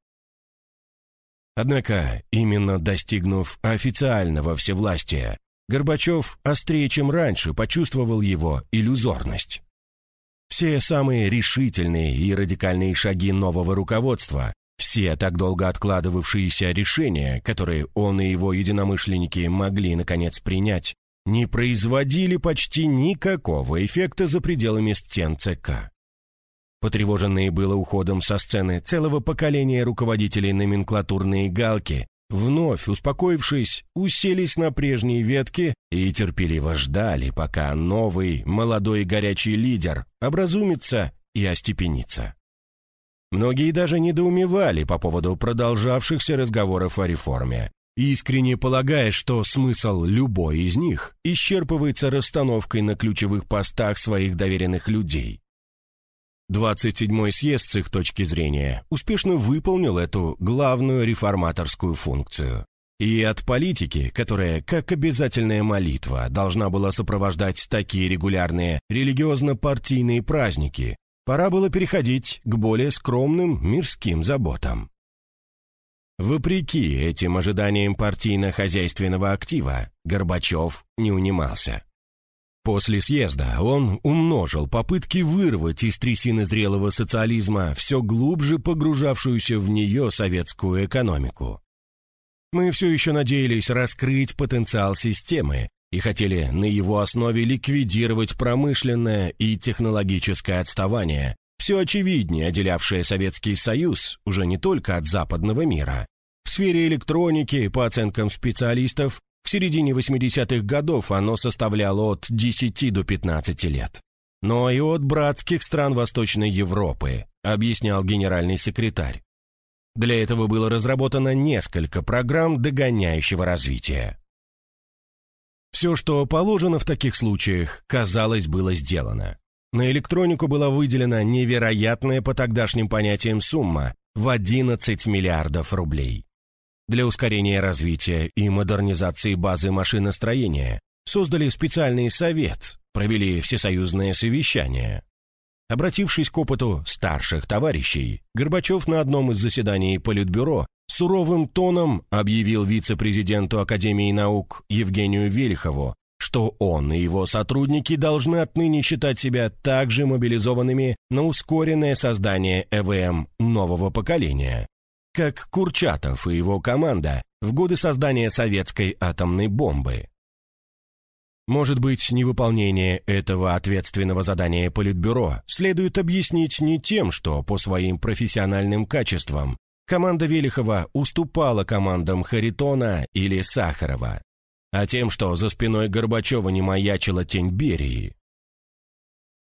Однако, именно достигнув официального всевластия, Горбачев острее, чем раньше, почувствовал его иллюзорность. Все самые решительные и радикальные шаги нового руководства, все так долго откладывавшиеся решения, которые он и его единомышленники могли наконец принять, не производили почти никакого эффекта за пределами стен ЦК. Потревоженные было уходом со сцены целого поколения руководителей номенклатурные галки, вновь успокоившись, уселись на прежние ветки и терпеливо ждали, пока новый, молодой горячий лидер образумится и остепенится. Многие даже недоумевали по поводу продолжавшихся разговоров о реформе, искренне полагая, что смысл любой из них исчерпывается расстановкой на ключевых постах своих доверенных людей, 27-й съезд с их точки зрения успешно выполнил эту главную реформаторскую функцию. И от политики, которая, как обязательная молитва, должна была сопровождать такие регулярные религиозно-партийные праздники, пора было переходить к более скромным мирским заботам. Вопреки этим ожиданиям партийно-хозяйственного актива, Горбачев не унимался. После съезда он умножил попытки вырвать из трясины зрелого социализма все глубже погружавшуюся в нее советскую экономику. Мы все еще надеялись раскрыть потенциал системы и хотели на его основе ликвидировать промышленное и технологическое отставание, все очевиднее отделявшее Советский Союз уже не только от западного мира. В сфере электроники, по оценкам специалистов, к середине 80-х годов оно составляло от 10 до 15 лет. Но и от братских стран Восточной Европы, объяснял генеральный секретарь. Для этого было разработано несколько программ догоняющего развития. Все, что положено в таких случаях, казалось, было сделано. На электронику была выделена невероятная по тогдашним понятиям сумма в 11 миллиардов рублей. Для ускорения развития и модернизации базы машиностроения создали специальный совет, провели всесоюзное совещание. Обратившись к опыту старших товарищей, Горбачев на одном из заседаний Политбюро суровым тоном объявил вице-президенту Академии наук Евгению Велихову, что он и его сотрудники должны отныне считать себя также мобилизованными на ускоренное создание ЭВМ нового поколения, как Курчатов и его команда в годы создания советской атомной бомбы. Может быть, невыполнение этого ответственного задания Политбюро следует объяснить не тем, что по своим профессиональным качествам команда Велихова уступала командам Харитона или Сахарова, а тем, что за спиной Горбачева не маячила тень Берии.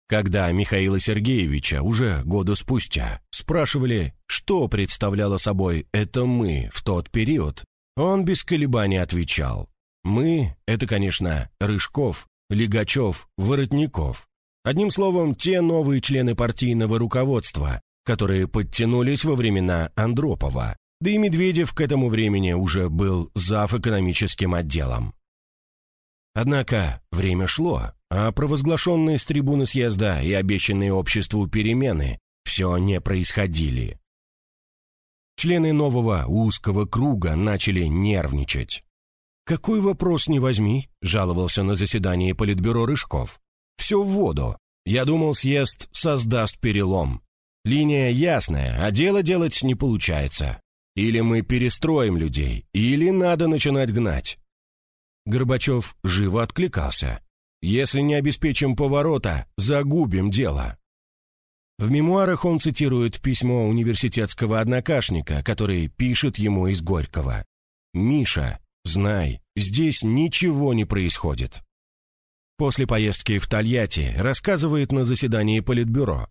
Когда Михаила Сергеевича уже года спустя спрашивали, что представляло собой это «мы» в тот период, он без колебаний отвечал мы — это, конечно, Рыжков, Лигачев, Воротников. Одним словом, те новые члены партийного руководства, которые подтянулись во времена Андропова. Да и Медведев к этому времени уже был зав. экономическим отделом. Однако время шло, а провозглашенные с трибуны съезда и обещанные обществу перемены все не происходили. Члены нового узкого круга начали нервничать. «Какой вопрос не возьми?» — жаловался на заседании Политбюро Рыжков. «Все в воду. Я думал, съезд создаст перелом. Линия ясная, а дело делать не получается. Или мы перестроим людей, или надо начинать гнать». Горбачев живо откликался. «Если не обеспечим поворота, загубим дело». В мемуарах он цитирует письмо университетского однокашника, который пишет ему из Горького. «Миша, Знай, здесь ничего не происходит. После поездки в Тольятти рассказывает на заседании Политбюро.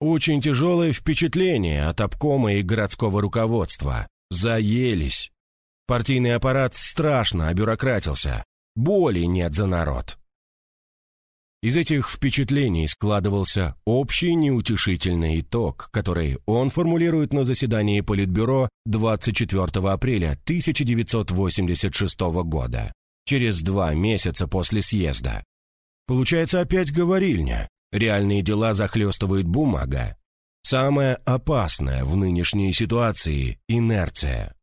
Очень тяжелое впечатление от обкома и городского руководства. Заелись. Партийный аппарат страшно обюрократился. Боли нет за народ. Из этих впечатлений складывался общий неутешительный итог, который он формулирует на заседании Политбюро 24 апреля 1986 года, через два месяца после съезда. Получается опять говорильня. Реальные дела захлестывает бумага. Самое опасное в нынешней ситуации – инерция.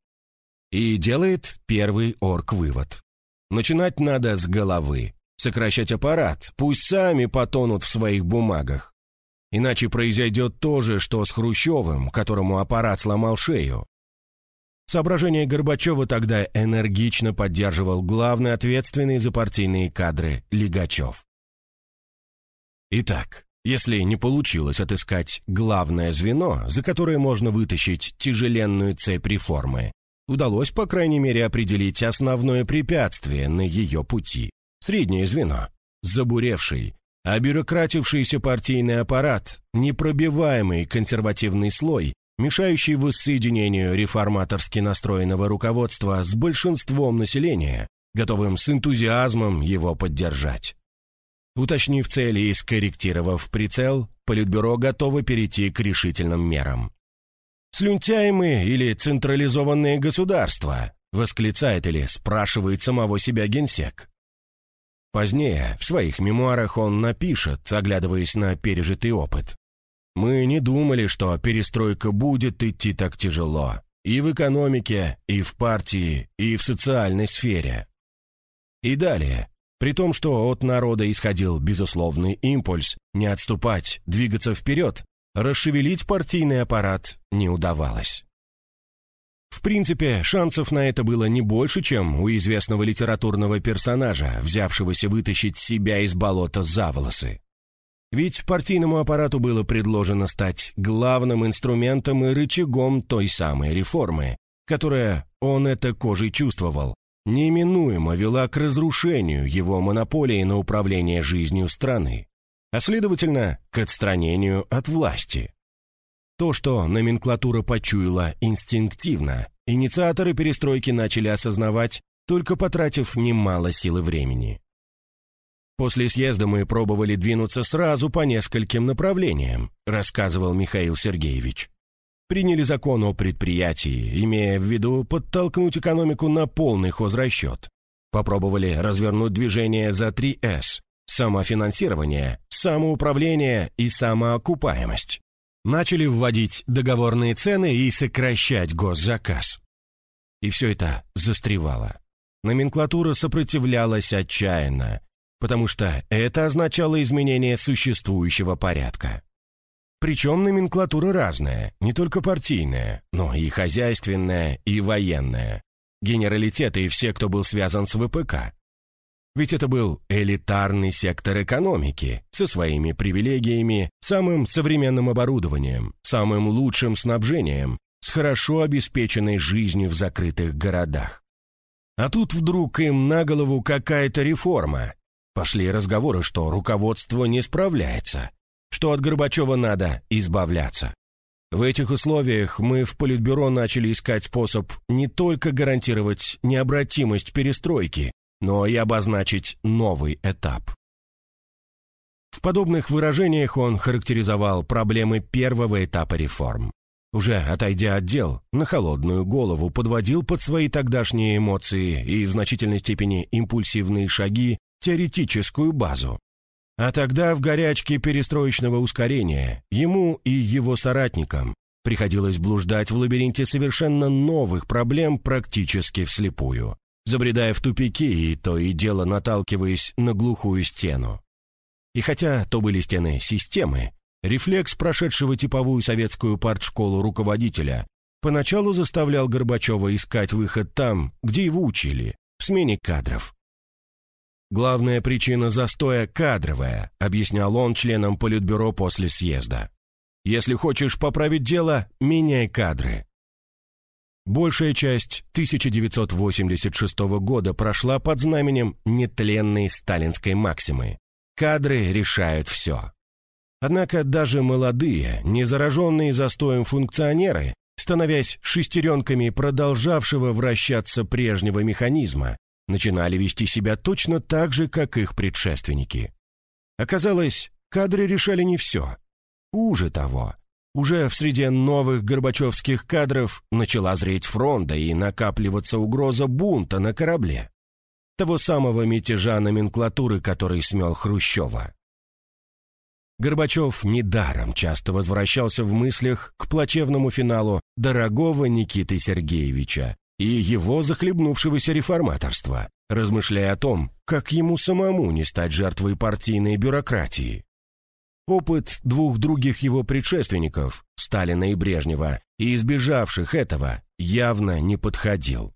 И делает первый орг-вывод. Начинать надо с головы, сокращать аппарат, пусть сами потонут в своих бумагах. Иначе произойдет то же, что с Хрущевым, которому аппарат сломал шею. Соображение Горбачева тогда энергично поддерживал главный ответственный за партийные кадры Лигачев. Итак, если не получилось отыскать главное звено, за которое можно вытащить тяжеленную цепь реформы, удалось, по крайней мере, определить основное препятствие на ее пути среднее звено, забуревший, обюрократившийся партийный аппарат, непробиваемый консервативный слой, мешающий воссоединению реформаторски настроенного руководства с большинством населения, готовым с энтузиазмом его поддержать. Уточнив цели и скорректировав прицел, Политбюро готово перейти к решительным мерам. «Слюнтяемые или централизованные государства?» восклицает или спрашивает самого себя генсек. Позднее, в своих мемуарах он напишет, оглядываясь на пережитый опыт. «Мы не думали, что перестройка будет идти так тяжело. И в экономике, и в партии, и в социальной сфере». И далее, при том, что от народа исходил безусловный импульс не отступать, двигаться вперед, расшевелить партийный аппарат не удавалось. В принципе, шансов на это было не больше, чем у известного литературного персонажа, взявшегося вытащить себя из болота за волосы. Ведь партийному аппарату было предложено стать главным инструментом и рычагом той самой реформы, которая, он это кожей чувствовал, неминуемо вела к разрушению его монополии на управление жизнью страны, а следовательно, к отстранению от власти. То, что номенклатура почуяла инстинктивно, инициаторы перестройки начали осознавать, только потратив немало сил и времени. После съезда мы пробовали двинуться сразу по нескольким направлениям, рассказывал Михаил Сергеевич. Приняли закон о предприятии, имея в виду подтолкнуть экономику на полный хозрасчет. Попробовали развернуть движение за 3С – самофинансирование, самоуправление и самоокупаемость. Начали вводить договорные цены и сокращать госзаказ. И все это застревало. Номенклатура сопротивлялась отчаянно, потому что это означало изменение существующего порядка. Причем номенклатура разная, не только партийная, но и хозяйственная, и военная. Генералитеты и все, кто был связан с ВПК. Ведь это был элитарный сектор экономики со своими привилегиями, самым современным оборудованием, самым лучшим снабжением, с хорошо обеспеченной жизнью в закрытых городах. А тут вдруг им на голову какая-то реформа. Пошли разговоры, что руководство не справляется, что от Горбачева надо избавляться. В этих условиях мы в Политбюро начали искать способ не только гарантировать необратимость перестройки, но и обозначить новый этап. В подобных выражениях он характеризовал проблемы первого этапа реформ. Уже отойдя от дел, на холодную голову подводил под свои тогдашние эмоции и в значительной степени импульсивные шаги теоретическую базу. А тогда в горячке перестроечного ускорения ему и его соратникам приходилось блуждать в лабиринте совершенно новых проблем практически вслепую забредая в тупики и то и дело наталкиваясь на глухую стену. И хотя то были стены системы, рефлекс прошедшего типовую советскую партшколу руководителя поначалу заставлял Горбачева искать выход там, где его учили, в смене кадров. «Главная причина застоя кадровая», объяснял он членам Политбюро после съезда. «Если хочешь поправить дело, меняй кадры. Большая часть 1986 года прошла под знаменем нетленной сталинской максимы. Кадры решают все. Однако даже молодые, не зараженные застоем функционеры, становясь шестеренками продолжавшего вращаться прежнего механизма, начинали вести себя точно так же, как их предшественники. Оказалось, кадры решали не все. Хуже того, уже в среде новых горбачевских кадров начала зреть фронта и накапливаться угроза бунта на корабле. Того самого мятежа номенклатуры, который смел Хрущева. Горбачев недаром часто возвращался в мыслях к плачевному финалу дорогого Никиты Сергеевича и его захлебнувшегося реформаторства, размышляя о том, как ему самому не стать жертвой партийной бюрократии. Опыт двух других его предшественников, Сталина и Брежнева, и избежавших этого, явно не подходил.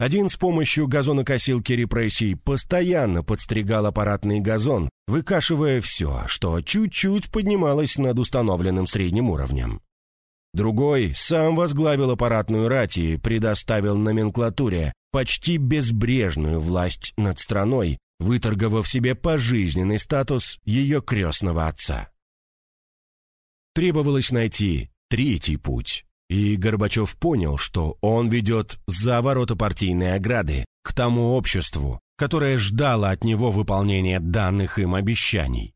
Один с помощью газонокосилки репрессий постоянно подстригал аппаратный газон, выкашивая все, что чуть-чуть поднималось над установленным средним уровнем. Другой сам возглавил аппаратную рать и предоставил номенклатуре почти безбрежную власть над страной, выторговав себе пожизненный статус ее крестного отца. Требовалось найти третий путь, и Горбачев понял, что он ведет за ворота партийной ограды к тому обществу, которое ждало от него выполнения данных им обещаний.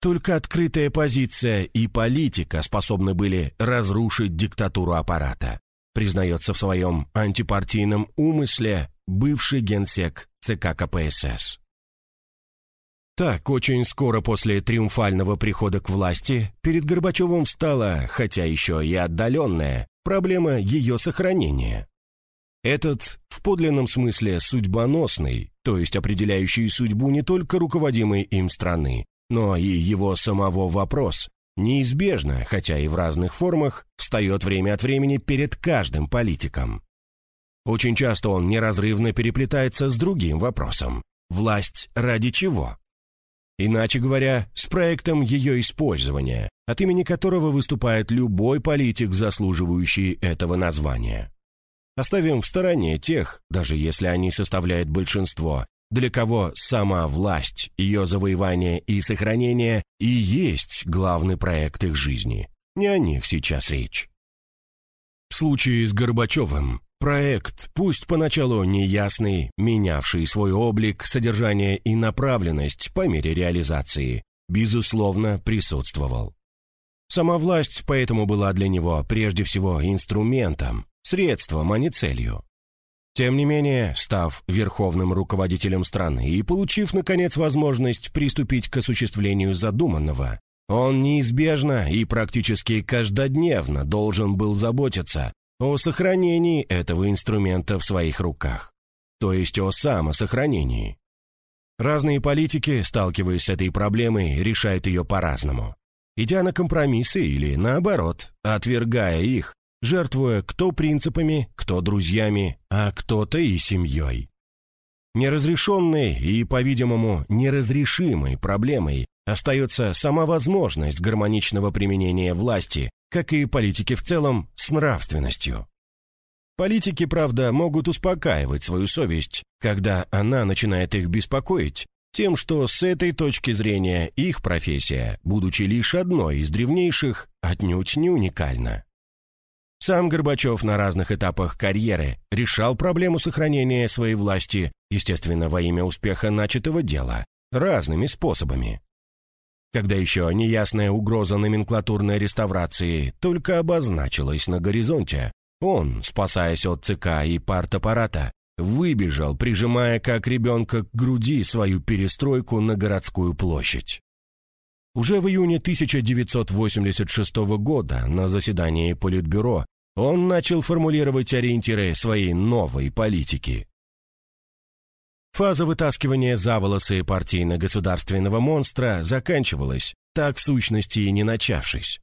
Только открытая позиция и политика способны были разрушить диктатуру аппарата, признается в своем антипартийном умысле бывший генсек ЦК КПСС. Так, очень скоро после триумфального прихода к власти перед Горбачевым стала, хотя еще и отдаленная, проблема ее сохранения. Этот, в подлинном смысле, судьбоносный, то есть определяющий судьбу не только руководимой им страны, но и его самого вопрос, неизбежно, хотя и в разных формах, встает время от времени перед каждым политиком. Очень часто он неразрывно переплетается с другим вопросом. Власть ради чего? Иначе говоря, с проектом ее использования, от имени которого выступает любой политик, заслуживающий этого названия. Оставим в стороне тех, даже если они составляют большинство, для кого сама власть, ее завоевание и сохранение и есть главный проект их жизни. Не о них сейчас речь. В случае с Горбачевым Проект, пусть поначалу неясный, менявший свой облик, содержание и направленность по мере реализации, безусловно, присутствовал. Сама власть поэтому была для него прежде всего инструментом, средством, а не целью. Тем не менее, став верховным руководителем страны и получив, наконец, возможность приступить к осуществлению задуманного, он неизбежно и практически каждодневно должен был заботиться о сохранении этого инструмента в своих руках, то есть о самосохранении. Разные политики, сталкиваясь с этой проблемой, решают ее по-разному, идя на компромиссы или, наоборот, отвергая их, жертвуя кто принципами, кто друзьями, а кто-то и семьей. Неразрешенной и, по-видимому, неразрешимой проблемой остается сама возможность гармоничного применения власти, как и политики в целом, с нравственностью. Политики, правда, могут успокаивать свою совесть, когда она начинает их беспокоить, тем, что с этой точки зрения их профессия, будучи лишь одной из древнейших, отнюдь не уникальна. Сам Горбачев на разных этапах карьеры решал проблему сохранения своей власти, естественно, во имя успеха начатого дела, разными способами. Когда еще неясная угроза номенклатурной реставрации только обозначилась на горизонте, он, спасаясь от ЦК и партаппарата, выбежал, прижимая как ребенка к груди свою перестройку на городскую площадь. Уже в июне 1986 года на заседании Политбюро он начал формулировать ориентиры своей новой политики. Фаза вытаскивания за волосы партийно-государственного монстра заканчивалась, так в сущности и не начавшись.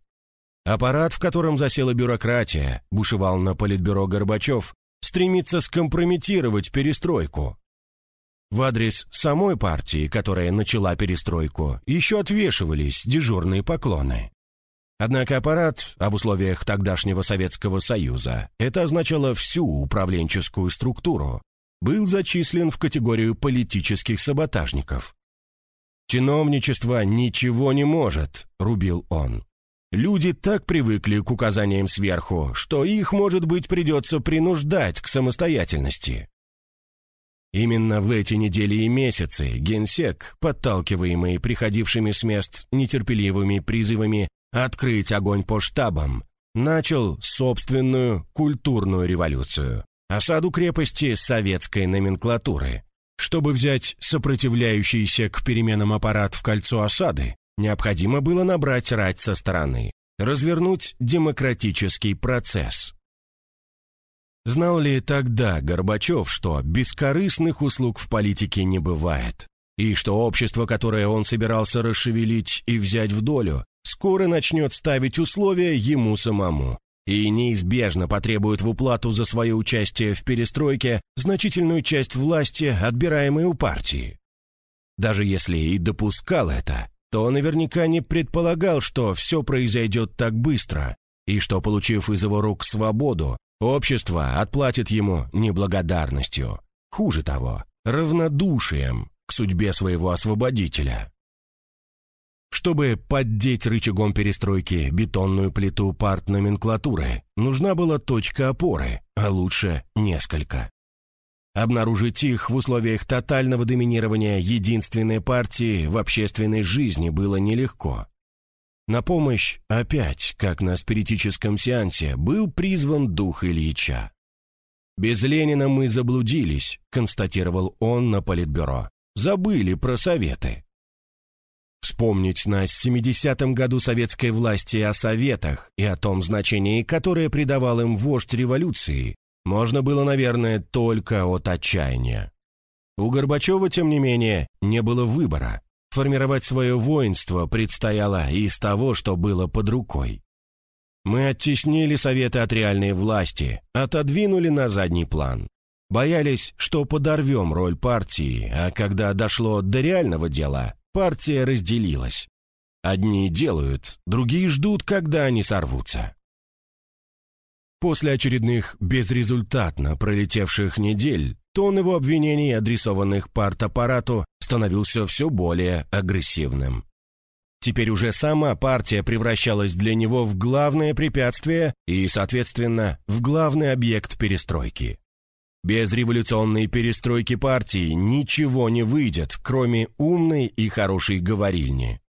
Аппарат, в котором засела бюрократия, бушевал на политбюро Горбачев, стремится скомпрометировать перестройку. В адрес самой партии, которая начала перестройку, еще отвешивались дежурные поклоны. Однако аппарат, а в условиях тогдашнего Советского Союза, это означало всю управленческую структуру, был зачислен в категорию политических саботажников. «Чиновничество ничего не может», — рубил он. «Люди так привыкли к указаниям сверху, что их, может быть, придется принуждать к самостоятельности». Именно в эти недели и месяцы генсек, подталкиваемый приходившими с мест нетерпеливыми призывами открыть огонь по штабам, начал собственную культурную революцию, осаду крепости советской номенклатуры. Чтобы взять сопротивляющийся к переменам аппарат в кольцо осады, необходимо было набрать рать со стороны, развернуть демократический процесс. Знал ли тогда Горбачев, что бескорыстных услуг в политике не бывает, и что общество, которое он собирался расшевелить и взять в долю, скоро начнет ставить условия ему самому, и неизбежно потребует в уплату за свое участие в перестройке значительную часть власти, отбираемой у партии. Даже если и допускал это, то наверняка не предполагал, что все произойдет так быстро, и что, получив из его рук свободу, общество отплатит ему неблагодарностью, хуже того, равнодушием к судьбе своего освободителя. Чтобы поддеть рычагом перестройки бетонную плиту партноменклатуры, нужна была точка опоры, а лучше несколько. Обнаружить их в условиях тотального доминирования единственной партии в общественной жизни было нелегко. На помощь, опять, как на спиритическом сеансе, был призван дух Ильича. «Без Ленина мы заблудились», — констатировал он на политбюро. «Забыли про советы». Вспомнить на 70-м году советской власти о советах и о том значении, которое придавал им вождь революции, можно было, наверное, только от отчаяния. У Горбачева, тем не менее, не было выбора. Формировать свое воинство предстояло из того, что было под рукой. Мы оттеснили советы от реальной власти, отодвинули на задний план. Боялись, что подорвем роль партии, а когда дошло до реального дела, партия разделилась. Одни делают, другие ждут, когда они сорвутся. После очередных безрезультатно пролетевших недель тон его обвинений, адресованных партаппарату, становился все более агрессивным. Теперь уже сама партия превращалась для него в главное препятствие и, соответственно, в главный объект перестройки. Без революционной перестройки партии ничего не выйдет, кроме умной и хорошей говорильни.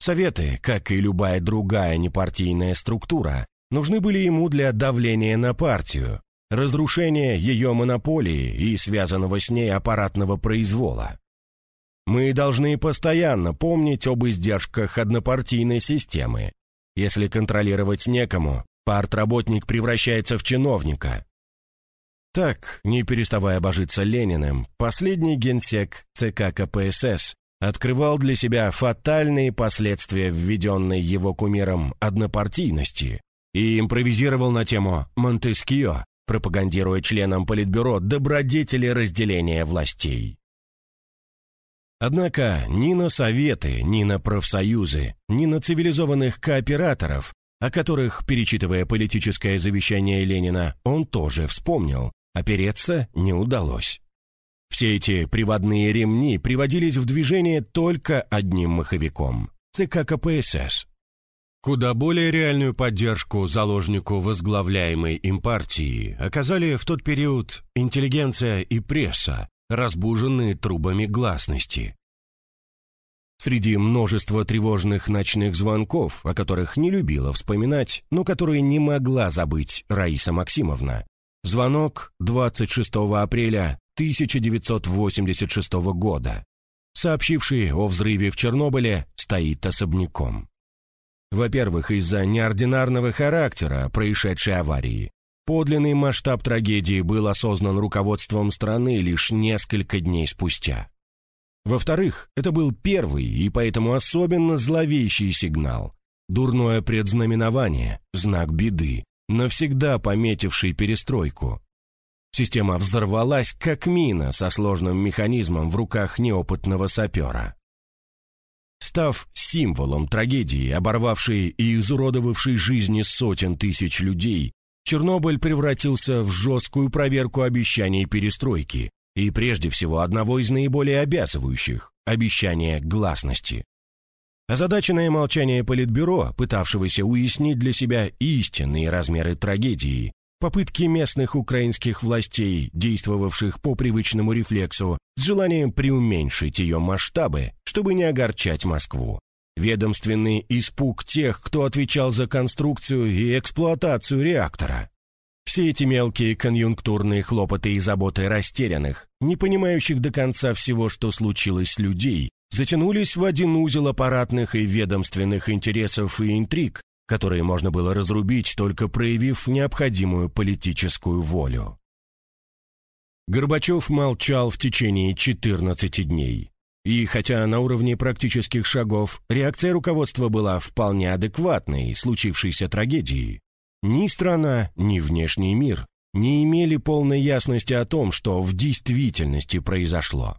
Советы, как и любая другая непартийная структура, нужны были ему для давления на партию, разрушения ее монополии и связанного с ней аппаратного произвола. Мы должны постоянно помнить об издержках однопартийной системы. Если контролировать некому, партработник превращается в чиновника. Так, не переставая божиться Лениным, последний генсек ЦК КПСС открывал для себя фатальные последствия введенной его кумиром однопартийности и импровизировал на тему Монтескио, пропагандируя членам Политбюро добродетели разделения властей. Однако ни на советы, ни на профсоюзы, ни на цивилизованных кооператоров, о которых, перечитывая политическое завещание Ленина, он тоже вспомнил, опереться не удалось. Все эти приводные ремни приводились в движение только одним маховиком – ЦК КПСС. Куда более реальную поддержку заложнику возглавляемой им партии оказали в тот период интеллигенция и пресса, разбуженные трубами гласности. Среди множества тревожных ночных звонков, о которых не любила вспоминать, но которые не могла забыть Раиса Максимовна, звонок 26 апреля 1986 года, сообщивший о взрыве в Чернобыле, стоит особняком. Во-первых, из-за неординарного характера происшедшей аварии, Подлинный масштаб трагедии был осознан руководством страны лишь несколько дней спустя. Во-вторых, это был первый и поэтому особенно зловещий сигнал. Дурное предзнаменование, знак беды, навсегда пометивший перестройку. Система взорвалась, как мина со сложным механизмом в руках неопытного сапера. Став символом трагедии, оборвавшей и изуродовавшей жизни сотен тысяч людей, Чернобыль превратился в жесткую проверку обещаний перестройки и прежде всего одного из наиболее обязывающих – обещания гласности. Озадаченное молчание Политбюро, пытавшегося уяснить для себя истинные размеры трагедии, попытки местных украинских властей, действовавших по привычному рефлексу, с желанием преуменьшить ее масштабы, чтобы не огорчать Москву, ведомственный испуг тех, кто отвечал за конструкцию и эксплуатацию реактора. Все эти мелкие конъюнктурные хлопоты и заботы растерянных, не понимающих до конца всего, что случилось людей, затянулись в один узел аппаратных и ведомственных интересов и интриг, которые можно было разрубить, только проявив необходимую политическую волю. Горбачев молчал в течение 14 дней. И хотя на уровне практических шагов реакция руководства была вполне адекватной случившейся трагедии, ни страна, ни внешний мир не имели полной ясности о том, что в действительности произошло.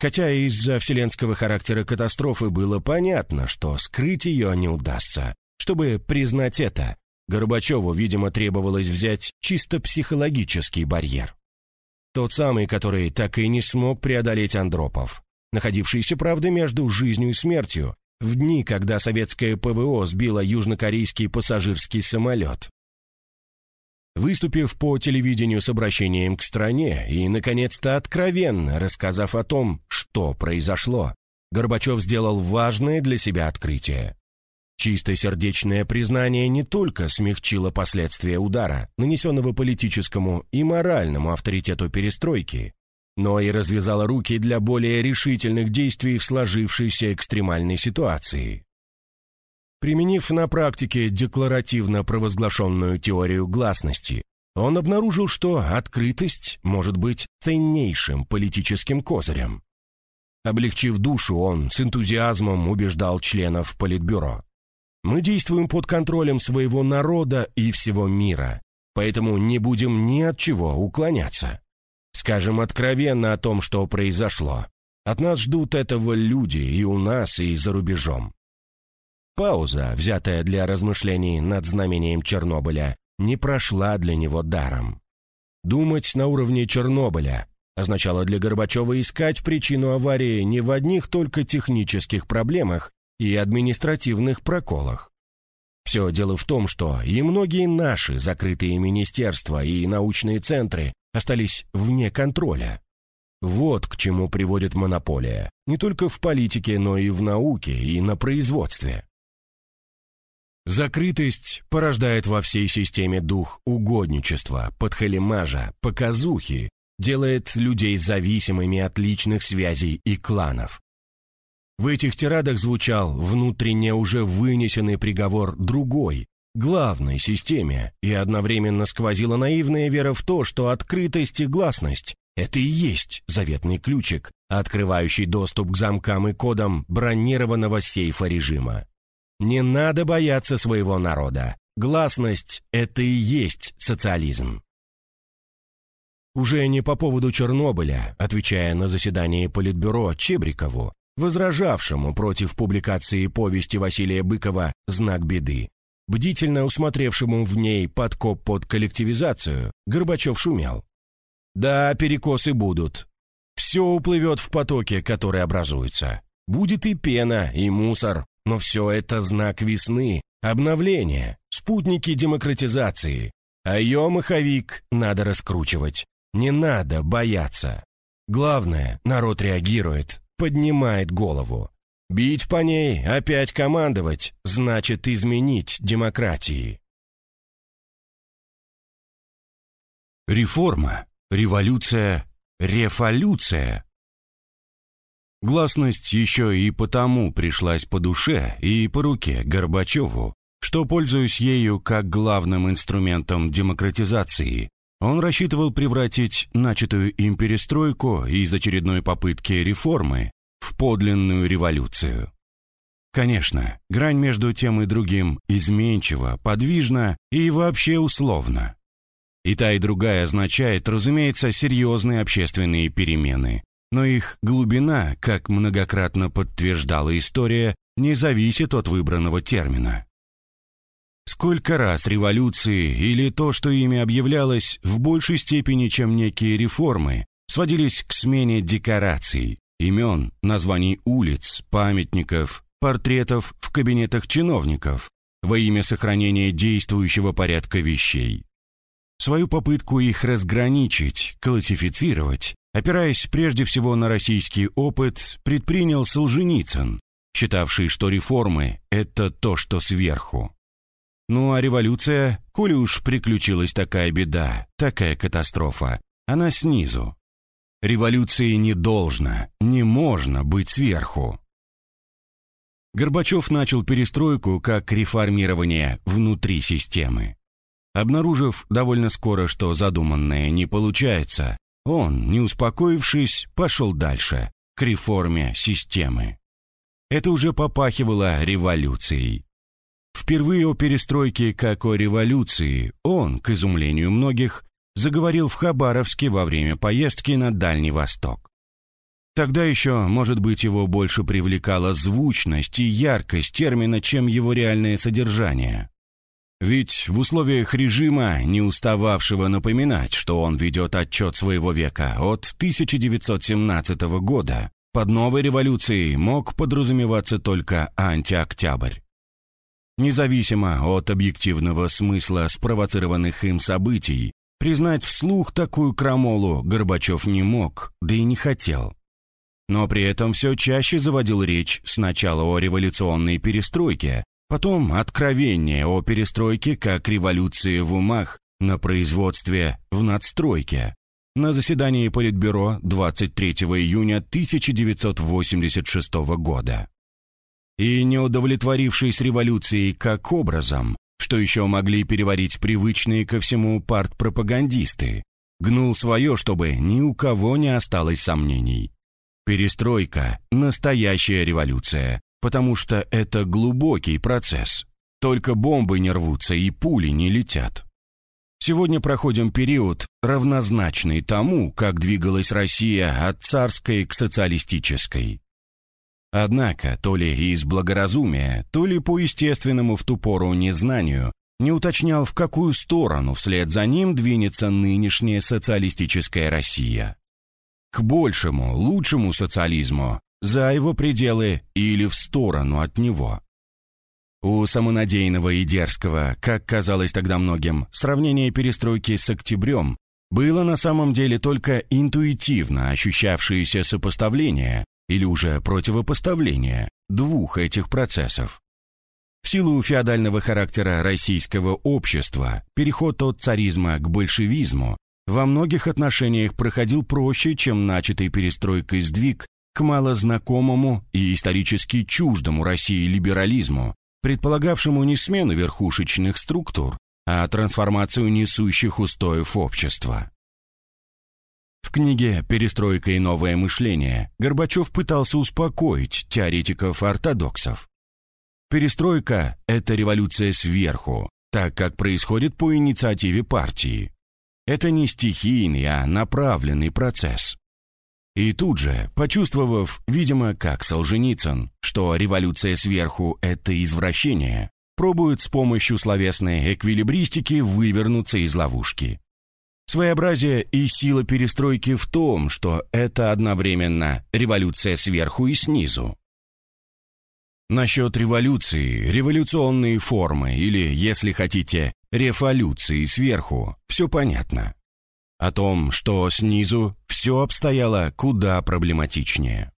Хотя из-за вселенского характера катастрофы было понятно, что скрыть ее не удастся. Чтобы признать это, Горбачеву, видимо, требовалось взять чисто психологический барьер. Тот самый, который так и не смог преодолеть Андропов находившийся, правда, между жизнью и смертью, в дни, когда советское ПВО сбило южнокорейский пассажирский самолет. Выступив по телевидению с обращением к стране и, наконец-то, откровенно рассказав о том, что произошло, Горбачев сделал важное для себя открытие. Чистосердечное признание не только смягчило последствия удара, нанесенного политическому и моральному авторитету перестройки, но и развязала руки для более решительных действий в сложившейся экстремальной ситуации. Применив на практике декларативно провозглашенную теорию гласности, он обнаружил, что открытость может быть ценнейшим политическим козырем. Облегчив душу, он с энтузиазмом убеждал членов Политбюро. «Мы действуем под контролем своего народа и всего мира, поэтому не будем ни от чего уклоняться. Скажем откровенно о том, что произошло. От нас ждут этого люди и у нас, и за рубежом. Пауза, взятая для размышлений над знамением Чернобыля, не прошла для него даром. Думать на уровне Чернобыля означало для Горбачева искать причину аварии не в одних только технических проблемах, и административных проколах. Все дело в том, что и многие наши закрытые министерства и научные центры остались вне контроля. Вот к чему приводит монополия, не только в политике, но и в науке и на производстве. Закрытость порождает во всей системе дух угодничества, подхалимажа, показухи, делает людей зависимыми от личных связей и кланов. В этих тирадах звучал внутренне уже вынесенный приговор другой, главной системе, и одновременно сквозила наивная вера в то, что открытость и гласность – это и есть заветный ключик, открывающий доступ к замкам и кодам бронированного сейфа режима. Не надо бояться своего народа. Гласность – это и есть социализм. Уже не по поводу Чернобыля, отвечая на заседании Политбюро Чебрикову, возражавшему против публикации повести Василия Быкова «Знак беды». Бдительно усмотревшему в ней подкоп под коллективизацию, Горбачев шумел. «Да, перекосы будут. Все уплывет в потоке, который образуется. Будет и пена, и мусор, но все это знак весны, обновления, спутники демократизации. А ее маховик надо раскручивать. Не надо бояться. Главное, народ реагирует, поднимает голову. Бить по ней, опять командовать, значит изменить демократии. Реформа, революция, рефолюция. Гласность еще и потому пришлась по душе и по руке Горбачеву, что, пользуясь ею как главным инструментом демократизации, он рассчитывал превратить начатую им перестройку из очередной попытки реформы в подлинную революцию. Конечно, грань между тем и другим изменчива, подвижна и вообще условна. И та, и другая означает, разумеется, серьезные общественные перемены, но их глубина, как многократно подтверждала история, не зависит от выбранного термина. Сколько раз революции или то, что ими объявлялось, в большей степени, чем некие реформы, сводились к смене декораций, имен, названий улиц, памятников, портретов в кабинетах чиновников во имя сохранения действующего порядка вещей. Свою попытку их разграничить, классифицировать, опираясь прежде всего на российский опыт, предпринял Солженицын, считавший, что реформы – это то, что сверху. Ну а революция, коли уж приключилась такая беда, такая катастрофа, она снизу. Революции не должно, не можно быть сверху. Горбачев начал перестройку как реформирование внутри системы. Обнаружив довольно скоро, что задуманное не получается, он, не успокоившись, пошел дальше, к реформе системы. Это уже попахивало революцией. Впервые о перестройке как о революции он, к изумлению многих, заговорил в Хабаровске во время поездки на Дальний Восток. Тогда еще, может быть, его больше привлекала звучность и яркость термина, чем его реальное содержание. Ведь в условиях режима, не устававшего напоминать, что он ведет отчет своего века от 1917 года, под новой революцией мог подразумеваться только антиоктябрь. Независимо от объективного смысла спровоцированных им событий, признать вслух такую крамолу Горбачев не мог, да и не хотел. Но при этом все чаще заводил речь сначала о революционной перестройке, потом откровение о перестройке как революции в умах, на производстве, в надстройке. На заседании Политбюро 23 июня 1986 года и не удовлетворившись революцией как образом, что еще могли переварить привычные ко всему партпропагандисты, гнул свое, чтобы ни у кого не осталось сомнений. Перестройка – настоящая революция, потому что это глубокий процесс. Только бомбы не рвутся и пули не летят. Сегодня проходим период, равнозначный тому, как двигалась Россия от царской к социалистической. Однако, то ли из благоразумия, то ли по естественному в ту пору незнанию, не уточнял, в какую сторону вслед за ним двинется нынешняя социалистическая Россия. К большему, лучшему социализму, за его пределы или в сторону от него. У самонадеянного и дерзкого, как казалось тогда многим, сравнение перестройки с октябрем было на самом деле только интуитивно ощущавшееся сопоставление или уже противопоставление двух этих процессов. В силу феодального характера российского общества переход от царизма к большевизму во многих отношениях проходил проще, чем начатый перестройкой сдвиг к малознакомому и исторически чуждому России либерализму, предполагавшему не смену верхушечных структур, а трансформацию несущих устоев общества. В книге «Перестройка и новое мышление» Горбачев пытался успокоить теоретиков-ортодоксов. Перестройка – это революция сверху, так как происходит по инициативе партии. Это не стихийный, а направленный процесс. И тут же, почувствовав, видимо, как Солженицын, что революция сверху – это извращение, пробует с помощью словесной эквилибристики вывернуться из ловушки. Своеобразие и сила перестройки в том, что это одновременно революция сверху и снизу. Насчет революции, революционные формы или, если хотите, революции сверху, все понятно. О том, что снизу, все обстояло куда проблематичнее.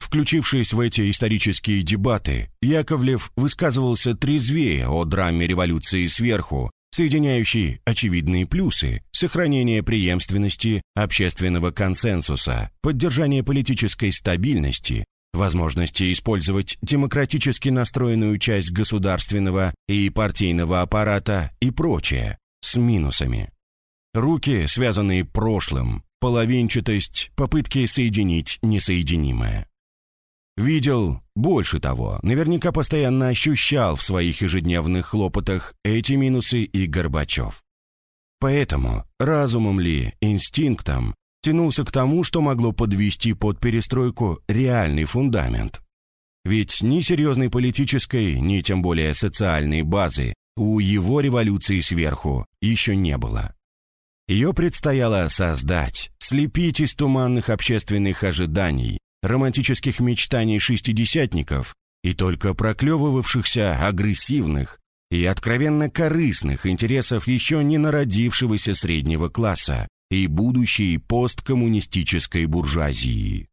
Включившись в эти исторические дебаты, Яковлев высказывался трезвее о драме революции сверху, соединяющей очевидные плюсы сохранение преемственности общественного консенсуса, поддержание политической стабильности, возможности использовать демократически настроенную часть государственного и партийного аппарата и прочее, с минусами. Руки, связанные прошлым, половинчатость, попытки соединить несоединимое. Видел, больше того, наверняка постоянно ощущал в своих ежедневных хлопотах эти минусы и Горбачев. Поэтому, разумом ли, инстинктом, тянулся к тому, что могло подвести под перестройку реальный фундамент. Ведь ни серьезной политической, ни тем более социальной базы у его революции сверху еще не было. Ее предстояло создать, слепить из туманных общественных ожиданий, романтических мечтаний шестидесятников и только проклевывавшихся агрессивных и откровенно корыстных интересов еще не народившегося среднего класса и будущей посткоммунистической буржуазии.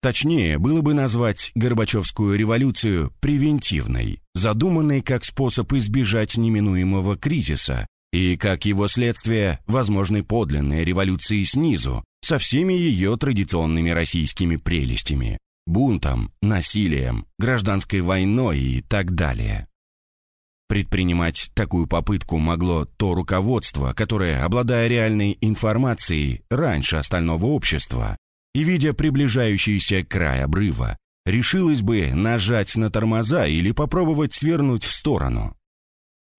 Точнее, было бы назвать Горбачевскую революцию превентивной, задуманной как способ избежать неминуемого кризиса и, как его следствие, возможной подлинной революции снизу, со всеми ее традиционными российскими прелестями – бунтом, насилием, гражданской войной и так далее. Предпринимать такую попытку могло то руководство, которое, обладая реальной информацией раньше остального общества и видя приближающийся край обрыва, решилось бы нажать на тормоза или попробовать свернуть в сторону.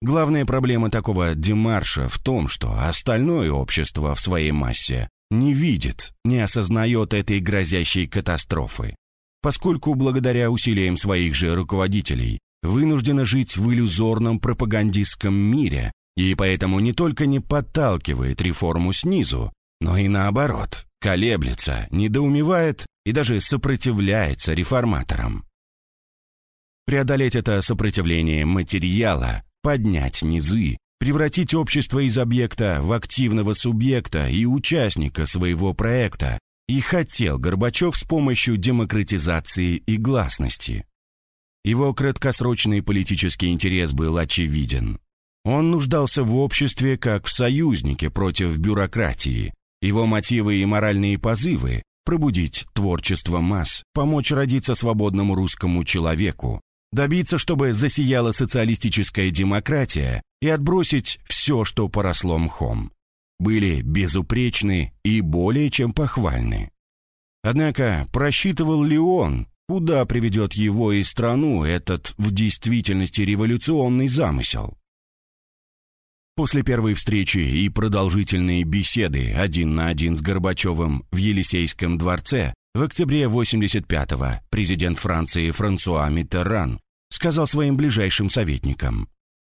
Главная проблема такого демарша в том, что остальное общество в своей массе не видит, не осознает этой грозящей катастрофы, поскольку благодаря усилиям своих же руководителей вынуждена жить в иллюзорном пропагандистском мире и поэтому не только не подталкивает реформу снизу, но и наоборот, колеблется, недоумевает и даже сопротивляется реформаторам. Преодолеть это сопротивление материала, поднять низы, превратить общество из объекта в активного субъекта и участника своего проекта, и хотел Горбачев с помощью демократизации и гласности. Его краткосрочный политический интерес был очевиден. Он нуждался в обществе как в союзнике против бюрократии. Его мотивы и моральные позывы – пробудить творчество масс, помочь родиться свободному русскому человеку, добиться, чтобы засияла социалистическая демократия и отбросить все, что поросло мхом. Были безупречны и более чем похвальны. Однако просчитывал ли он, куда приведет его и страну этот в действительности революционный замысел? После первой встречи и продолжительной беседы один на один с Горбачевым в Елисейском дворце в октябре 85-го президент Франции Франсуа Миттерран сказал своим ближайшим советникам.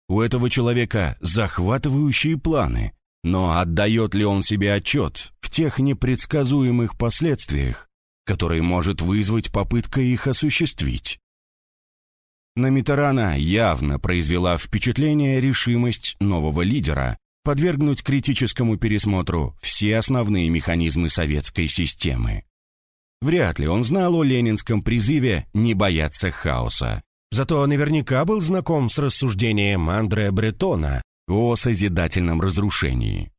У этого человека захватывающие планы, но отдает ли он себе отчет в тех непредсказуемых последствиях, который может вызвать попытка их осуществить. На Митерана явно произвела впечатление решимость нового лидера подвергнуть критическому пересмотру все основные механизмы советской системы. Вряд ли он знал о ленинском призыве «не бояться хаоса». Зато наверняка был знаком с рассуждением Андреа Бретона о созидательном разрушении.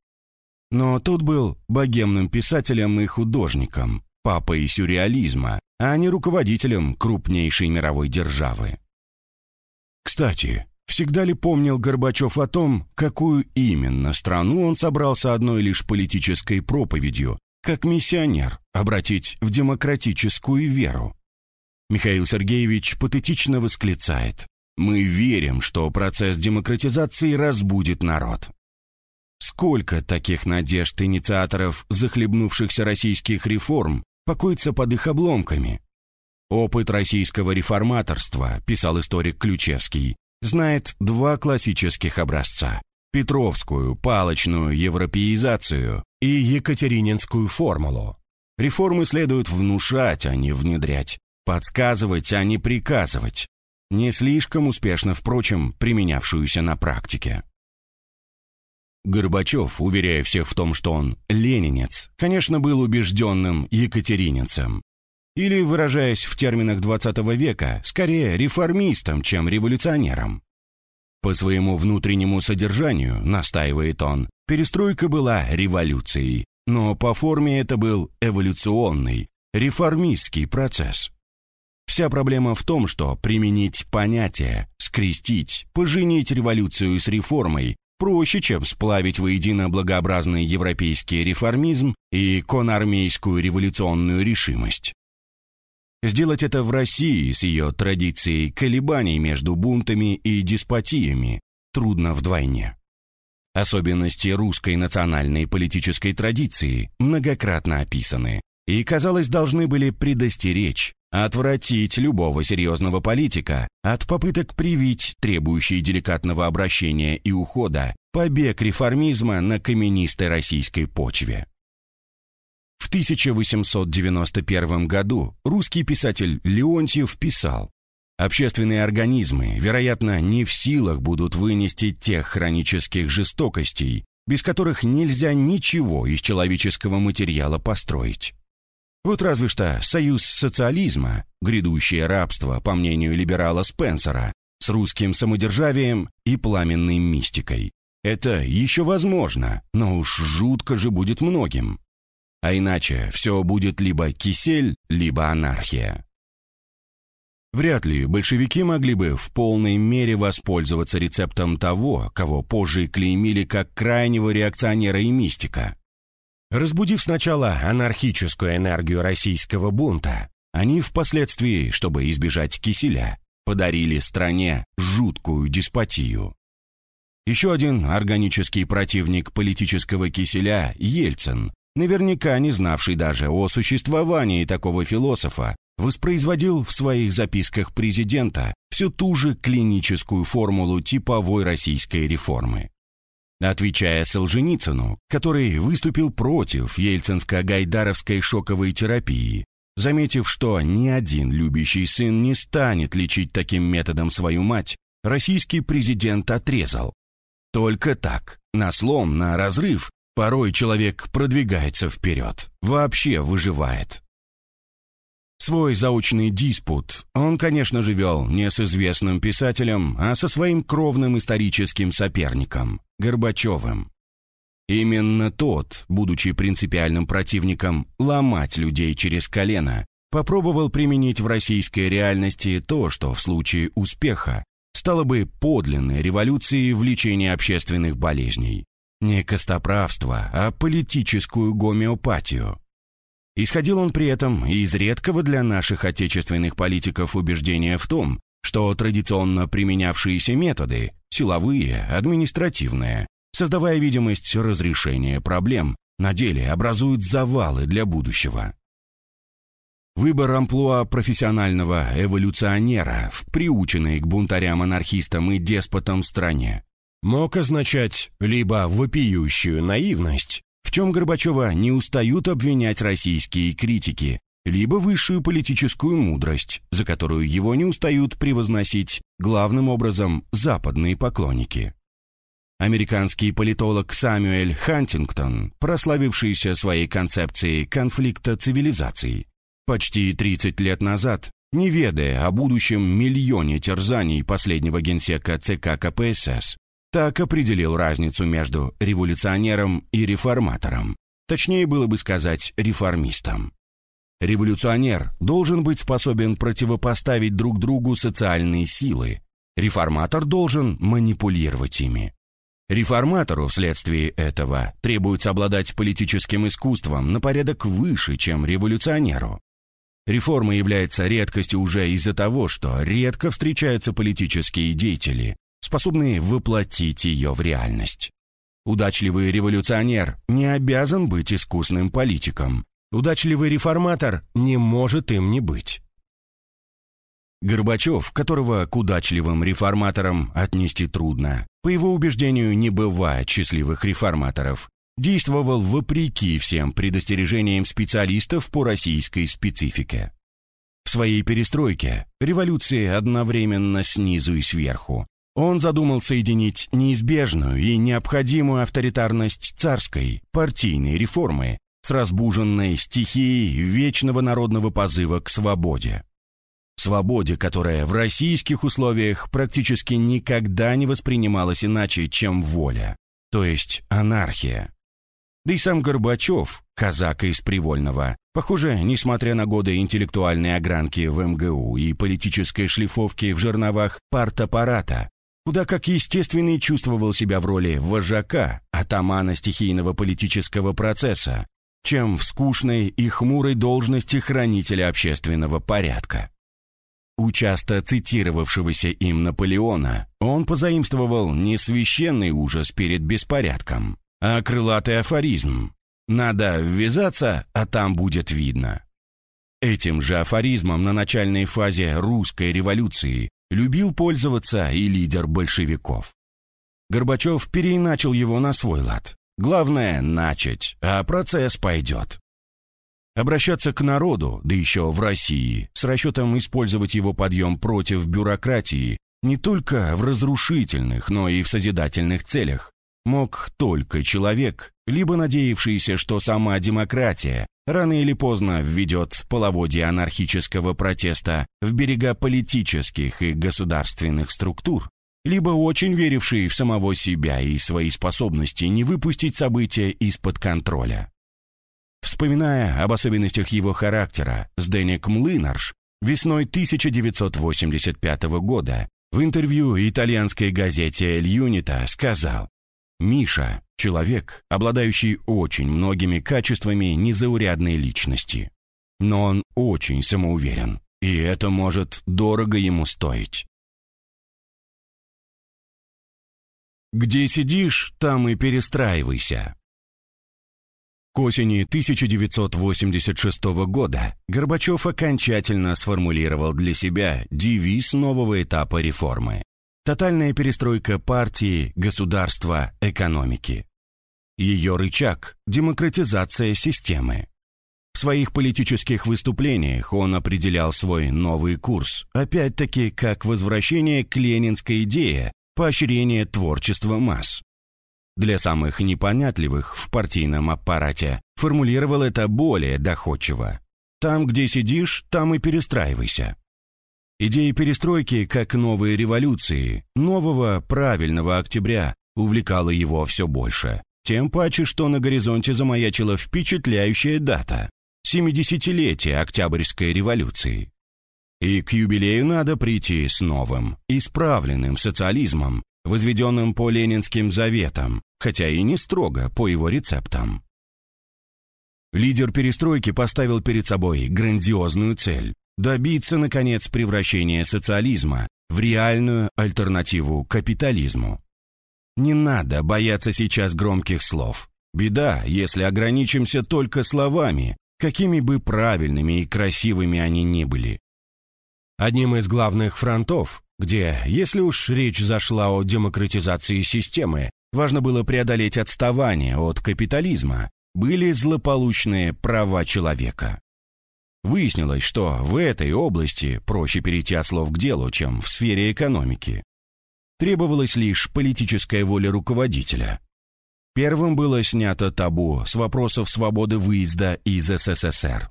Но тот был богемным писателем и художником, папой сюрреализма, а не руководителем крупнейшей мировой державы. Кстати, всегда ли помнил Горбачев о том, какую именно страну он собрался одной лишь политической проповедью, как миссионер, обратить в демократическую веру? Михаил Сергеевич патетично восклицает «Мы верим, что процесс демократизации разбудит народ». Сколько таких надежд инициаторов захлебнувшихся российских реформ покоится под их обломками. Опыт российского реформаторства, писал историк Ключевский, знает два классических образца – Петровскую, палочную европеизацию и Екатерининскую формулу. Реформы следует внушать, а не внедрять, подсказывать, а не приказывать. Не слишком успешно, впрочем, применявшуюся на практике. Горбачев, уверяя всех в том, что он ленинец, конечно, был убежденным екатерининцем. Или, выражаясь в терминах XX века, скорее реформистом, чем революционером. По своему внутреннему содержанию, настаивает он, перестройка была революцией, но по форме это был эволюционный, реформистский процесс. Вся проблема в том, что применить понятие, скрестить, поженить революцию с реформой проще, чем сплавить воедино благообразный европейский реформизм и конармейскую революционную решимость. Сделать это в России с ее традицией колебаний между бунтами и деспотиями трудно вдвойне. Особенности русской национальной политической традиции многократно описаны и, казалось, должны были предостеречь, отвратить любого серьезного политика от попыток привить требующий деликатного обращения и ухода побег реформизма на каменистой российской почве. В 1891 году русский писатель Леонтьев писал «Общественные организмы, вероятно, не в силах будут вынести тех хронических жестокостей, без которых нельзя ничего из человеческого материала построить. Вот разве что союз социализма, грядущее рабство, по мнению либерала Спенсера, с русским самодержавием и пламенной мистикой. Это еще возможно, но уж жутко же будет многим. А иначе все будет либо кисель, либо анархия. Вряд ли большевики могли бы в полной мере воспользоваться рецептом того, кого позже клеймили как крайнего реакционера и мистика. Разбудив сначала анархическую энергию российского бунта, они впоследствии, чтобы избежать киселя, подарили стране жуткую деспотию. Еще один органический противник политического киселя, Ельцин, наверняка не знавший даже о существовании такого философа, воспроизводил в своих записках президента всю ту же клиническую формулу типовой российской реформы. Отвечая Солженицыну, который выступил против ельцинско-гайдаровской шоковой терапии, заметив, что ни один любящий сын не станет лечить таким методом свою мать, российский президент отрезал. Только так, на слом, на разрыв, порой человек продвигается вперед, вообще выживает. Свой заочный диспут он, конечно же, вел не с известным писателем, а со своим кровным историческим соперником, Горбачевым. Именно тот, будучи принципиальным противником ломать людей через колено, попробовал применить в российской реальности то, что в случае успеха стало бы подлинной революцией в лечении общественных болезней. Не костоправство, а политическую гомеопатию. Исходил он при этом из редкого для наших отечественных политиков убеждения в том, что традиционно применявшиеся методы – силовые, административные, создавая видимость разрешения проблем, на деле образуют завалы для будущего. Выбор амплуа профессионального эволюционера в приученной к бунтарям-анархистам и деспотам стране мог означать либо вопиющую наивность, в чем Горбачева не устают обвинять российские критики, либо высшую политическую мудрость, за которую его не устают превозносить главным образом западные поклонники. Американский политолог Самюэль Хантингтон, прославившийся своей концепцией конфликта цивилизаций, почти 30 лет назад, не ведая о будущем миллионе терзаний последнего генсека ЦК КПСС, так определил разницу между революционером и реформатором. Точнее было бы сказать реформистом. Революционер должен быть способен противопоставить друг другу социальные силы. Реформатор должен манипулировать ими. Реформатору вследствие этого требуется обладать политическим искусством на порядок выше, чем революционеру. Реформа является редкостью уже из-за того, что редко встречаются политические деятели, способные воплотить ее в реальность. Удачливый революционер не обязан быть искусным политиком. Удачливый реформатор не может им не быть. Горбачев, которого к удачливым реформаторам отнести трудно, по его убеждению не бывает счастливых реформаторов, действовал вопреки всем предостережениям специалистов по российской специфике. В своей перестройке, революции одновременно снизу и сверху, он задумал соединить неизбежную и необходимую авторитарность царской, партийной реформы с разбуженной стихией вечного народного позыва к свободе. Свободе, которая в российских условиях практически никогда не воспринималась иначе, чем воля, то есть анархия. Да и сам Горбачев, казак из Привольного, похоже, несмотря на годы интеллектуальной огранки в МГУ и политической шлифовки в жерновах партаппарата, куда как естественный чувствовал себя в роли вожака, атамана стихийного политического процесса, чем в скучной и хмурой должности хранителя общественного порядка. У часто цитировавшегося им Наполеона он позаимствовал не священный ужас перед беспорядком, а крылатый афоризм «Надо ввязаться, а там будет видно». Этим же афоризмом на начальной фазе русской революции любил пользоваться и лидер большевиков. Горбачев переиначил его на свой лад. Главное – начать, а процесс пойдет. Обращаться к народу, да еще в России, с расчетом использовать его подъем против бюрократии не только в разрушительных, но и в созидательных целях, мог только человек, либо надеявшийся, что сама демократия рано или поздно введет половодье анархического протеста в берега политических и государственных структур, либо очень веривший в самого себя и свои способности не выпустить события из-под контроля. Вспоминая об особенностях его характера, Сденек Млынарш весной 1985 года в интервью итальянской газете «Эль Юнита» сказал «Миша – человек, обладающий очень многими качествами незаурядной личности. Но он очень самоуверен, и это может дорого ему стоить». «Где сидишь, там и перестраивайся», к осени 1986 года Горбачев окончательно сформулировал для себя девиз нового этапа реформы «Тотальная перестройка партии, государства, экономики». Ее рычаг – демократизация системы. В своих политических выступлениях он определял свой новый курс, опять-таки как возвращение к ленинской идее поощрения творчества масс для самых непонятливых в партийном аппарате формулировал это более доходчиво. «Там, где сидишь, там и перестраивайся». Идея перестройки как новой революции, нового правильного октября, увлекала его все больше. Тем паче, что на горизонте замаячила впечатляющая дата – 70-летие Октябрьской революции. И к юбилею надо прийти с новым, исправленным социализмом, возведенным по ленинским заветам, хотя и не строго по его рецептам. Лидер перестройки поставил перед собой грандиозную цель – добиться, наконец, превращения социализма в реальную альтернативу капитализму. Не надо бояться сейчас громких слов. Беда, если ограничимся только словами, какими бы правильными и красивыми они ни были. Одним из главных фронтов, где, если уж речь зашла о демократизации системы, важно было преодолеть отставание от капитализма, были злополучные права человека. Выяснилось, что в этой области проще перейти от слов к делу, чем в сфере экономики. Требовалась лишь политическая воля руководителя. Первым было снято табу с вопросов свободы выезда из СССР.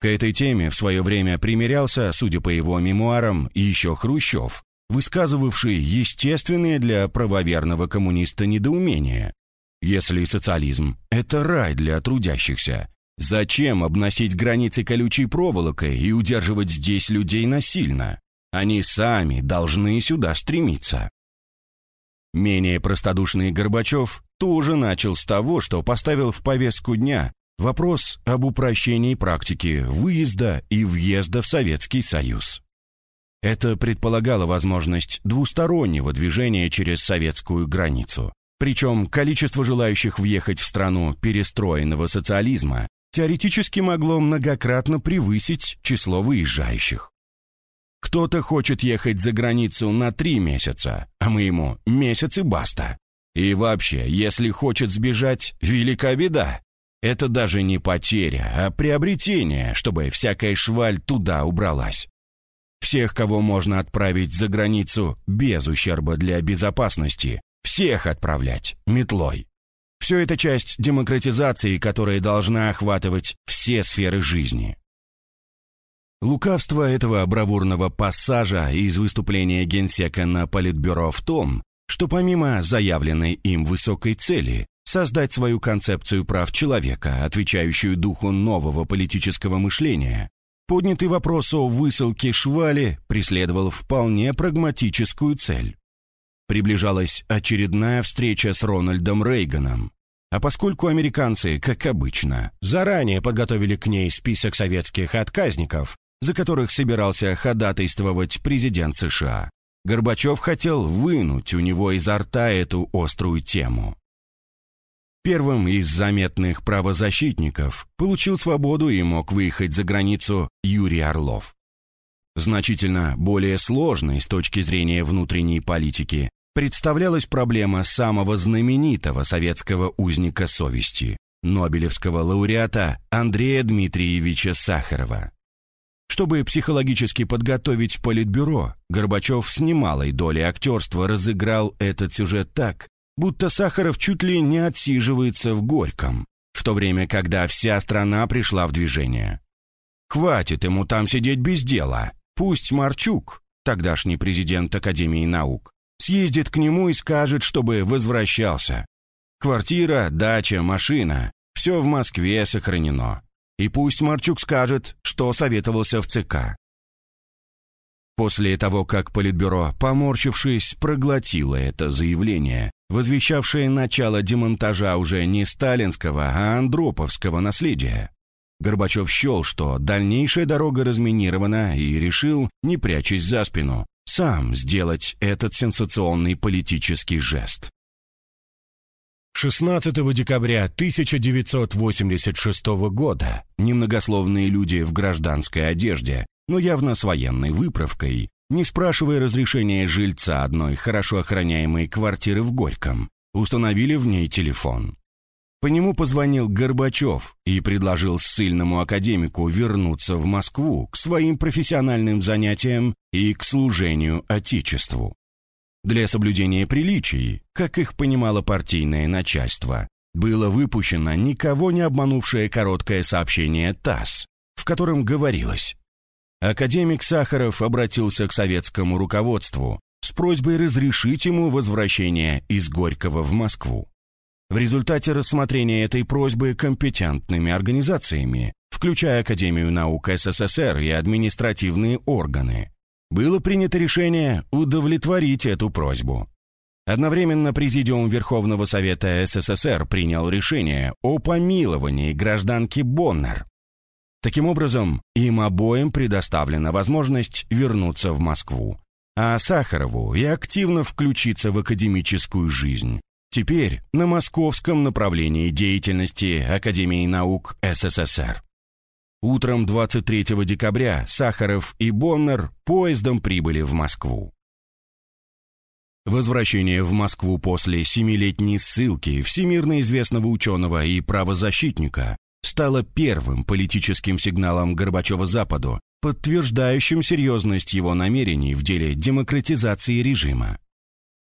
К этой теме в свое время примирялся, судя по его мемуарам, еще Хрущев, высказывавший естественные для правоверного коммуниста недоумения. Если социализм – это рай для трудящихся, зачем обносить границы колючей проволокой и удерживать здесь людей насильно? Они сами должны сюда стремиться. Менее простодушный Горбачев тоже начал с того, что поставил в повестку дня вопрос об упрощении практики выезда и въезда в Советский Союз. Это предполагало возможность двустороннего движения через советскую границу. Причем количество желающих въехать в страну перестроенного социализма теоретически могло многократно превысить число выезжающих. Кто-то хочет ехать за границу на три месяца, а мы ему месяц и баста. И вообще, если хочет сбежать, велика беда. Это даже не потеря, а приобретение, чтобы всякая шваль туда убралась. Всех, кого можно отправить за границу без ущерба для безопасности, всех отправлять метлой. Все это часть демократизации, которая должна охватывать все сферы жизни. Лукавство этого бравурного пассажа из выступления генсека на Политбюро в том, что помимо заявленной им высокой цели создать свою концепцию прав человека, отвечающую духу нового политического мышления, поднятый вопрос о высылке Швали преследовал вполне прагматическую цель. Приближалась очередная встреча с Рональдом Рейганом, а поскольку американцы, как обычно, заранее подготовили к ней список советских отказников, за которых собирался ходатайствовать президент США. Горбачев хотел вынуть у него изо рта эту острую тему. Первым из заметных правозащитников получил свободу и мог выехать за границу Юрий Орлов. Значительно более сложной с точки зрения внутренней политики представлялась проблема самого знаменитого советского узника совести, Нобелевского лауреата Андрея Дмитриевича Сахарова. Чтобы психологически подготовить Политбюро, Горбачев с немалой долей актерства разыграл этот сюжет так, будто Сахаров чуть ли не отсиживается в Горьком, в то время, когда вся страна пришла в движение. Хватит ему там сидеть без дела. Пусть Марчук, тогдашний президент Академии наук, съездит к нему и скажет, чтобы возвращался. Квартира, дача, машина – все в Москве сохранено. И пусть Марчук скажет, что советовался в ЦК. После того, как Политбюро, поморщившись, проглотило это заявление, возвещавшее начало демонтажа уже не сталинского, а андроповского наследия, Горбачев счел, что дальнейшая дорога разминирована и решил, не прячась за спину, сам сделать этот сенсационный политический жест. 16 декабря 1986 года немногословные люди в гражданской одежде, но явно с военной выправкой, не спрашивая разрешения жильца одной хорошо охраняемой квартиры в Горьком, установили в ней телефон. По нему позвонил Горбачев и предложил ссыльному академику вернуться в Москву к своим профессиональным занятиям и к служению Отечеству. Для соблюдения приличий, как их понимало партийное начальство, было выпущено никого не обманувшее короткое сообщение ТАСС, в котором говорилось Академик Сахаров обратился к советскому руководству с просьбой разрешить ему возвращение из Горького в Москву. В результате рассмотрения этой просьбы компетентными организациями, включая Академию наук СССР и административные органы, было принято решение удовлетворить эту просьбу. Одновременно Президиум Верховного Совета СССР принял решение о помиловании гражданки Боннер. Таким образом, им обоим предоставлена возможность вернуться в Москву, а Сахарову и активно включиться в академическую жизнь. Теперь на московском направлении деятельности Академии наук СССР. Утром 23 декабря Сахаров и Боннер поездом прибыли в Москву. Возвращение в Москву после семилетней ссылки всемирно известного ученого и правозащитника стало первым политическим сигналом Горбачева Западу, подтверждающим серьезность его намерений в деле демократизации режима.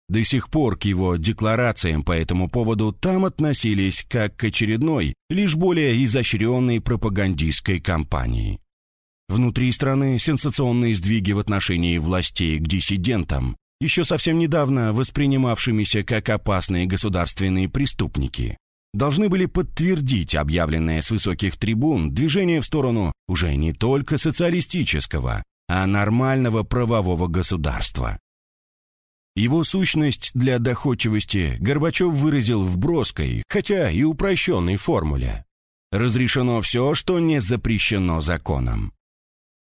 До сих пор к его декларациям по этому поводу там относились как к очередной, лишь более изощренной пропагандистской кампании. Внутри страны сенсационные сдвиги в отношении властей к диссидентам, еще совсем недавно воспринимавшимися как опасные государственные преступники, должны были подтвердить объявленное с высоких трибун движение в сторону уже не только социалистического, а нормального правового государства. Его сущность для доходчивости Горбачев выразил в броской, хотя и упрощенной формуле. Разрешено все, что не запрещено законом.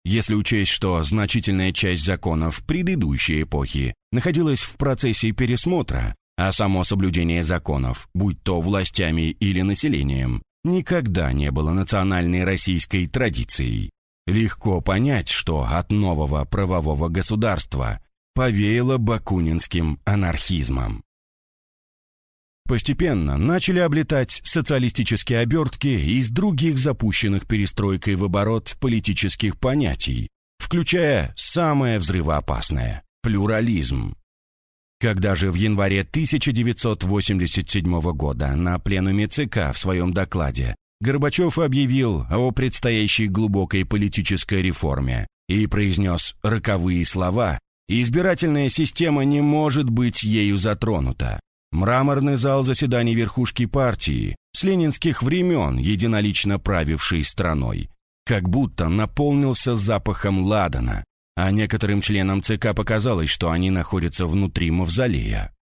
Если учесть, что значительная часть законов предыдущей эпохи находилась в процессе пересмотра, а само соблюдение законов, будь то властями или населением, никогда не было национальной российской традицией. Легко понять, что от нового правового государства повеяло бакунинским анархизмом. Постепенно начали облетать социалистические обертки из других запущенных перестройкой в оборот политических понятий, включая самое взрывоопасное – плюрализм. Когда же в январе 1987 года на пленуме ЦК в своем докладе Горбачев объявил о предстоящей глубокой политической реформе и произнес роковые слова «Избирательная система не может быть ею затронута. Мраморный зал заседаний верхушки партии, с ленинских времен единолично правившей страной, как будто наполнился запахом ладана, а некоторым членам ЦК показалось, что они находятся внутри мавзолея.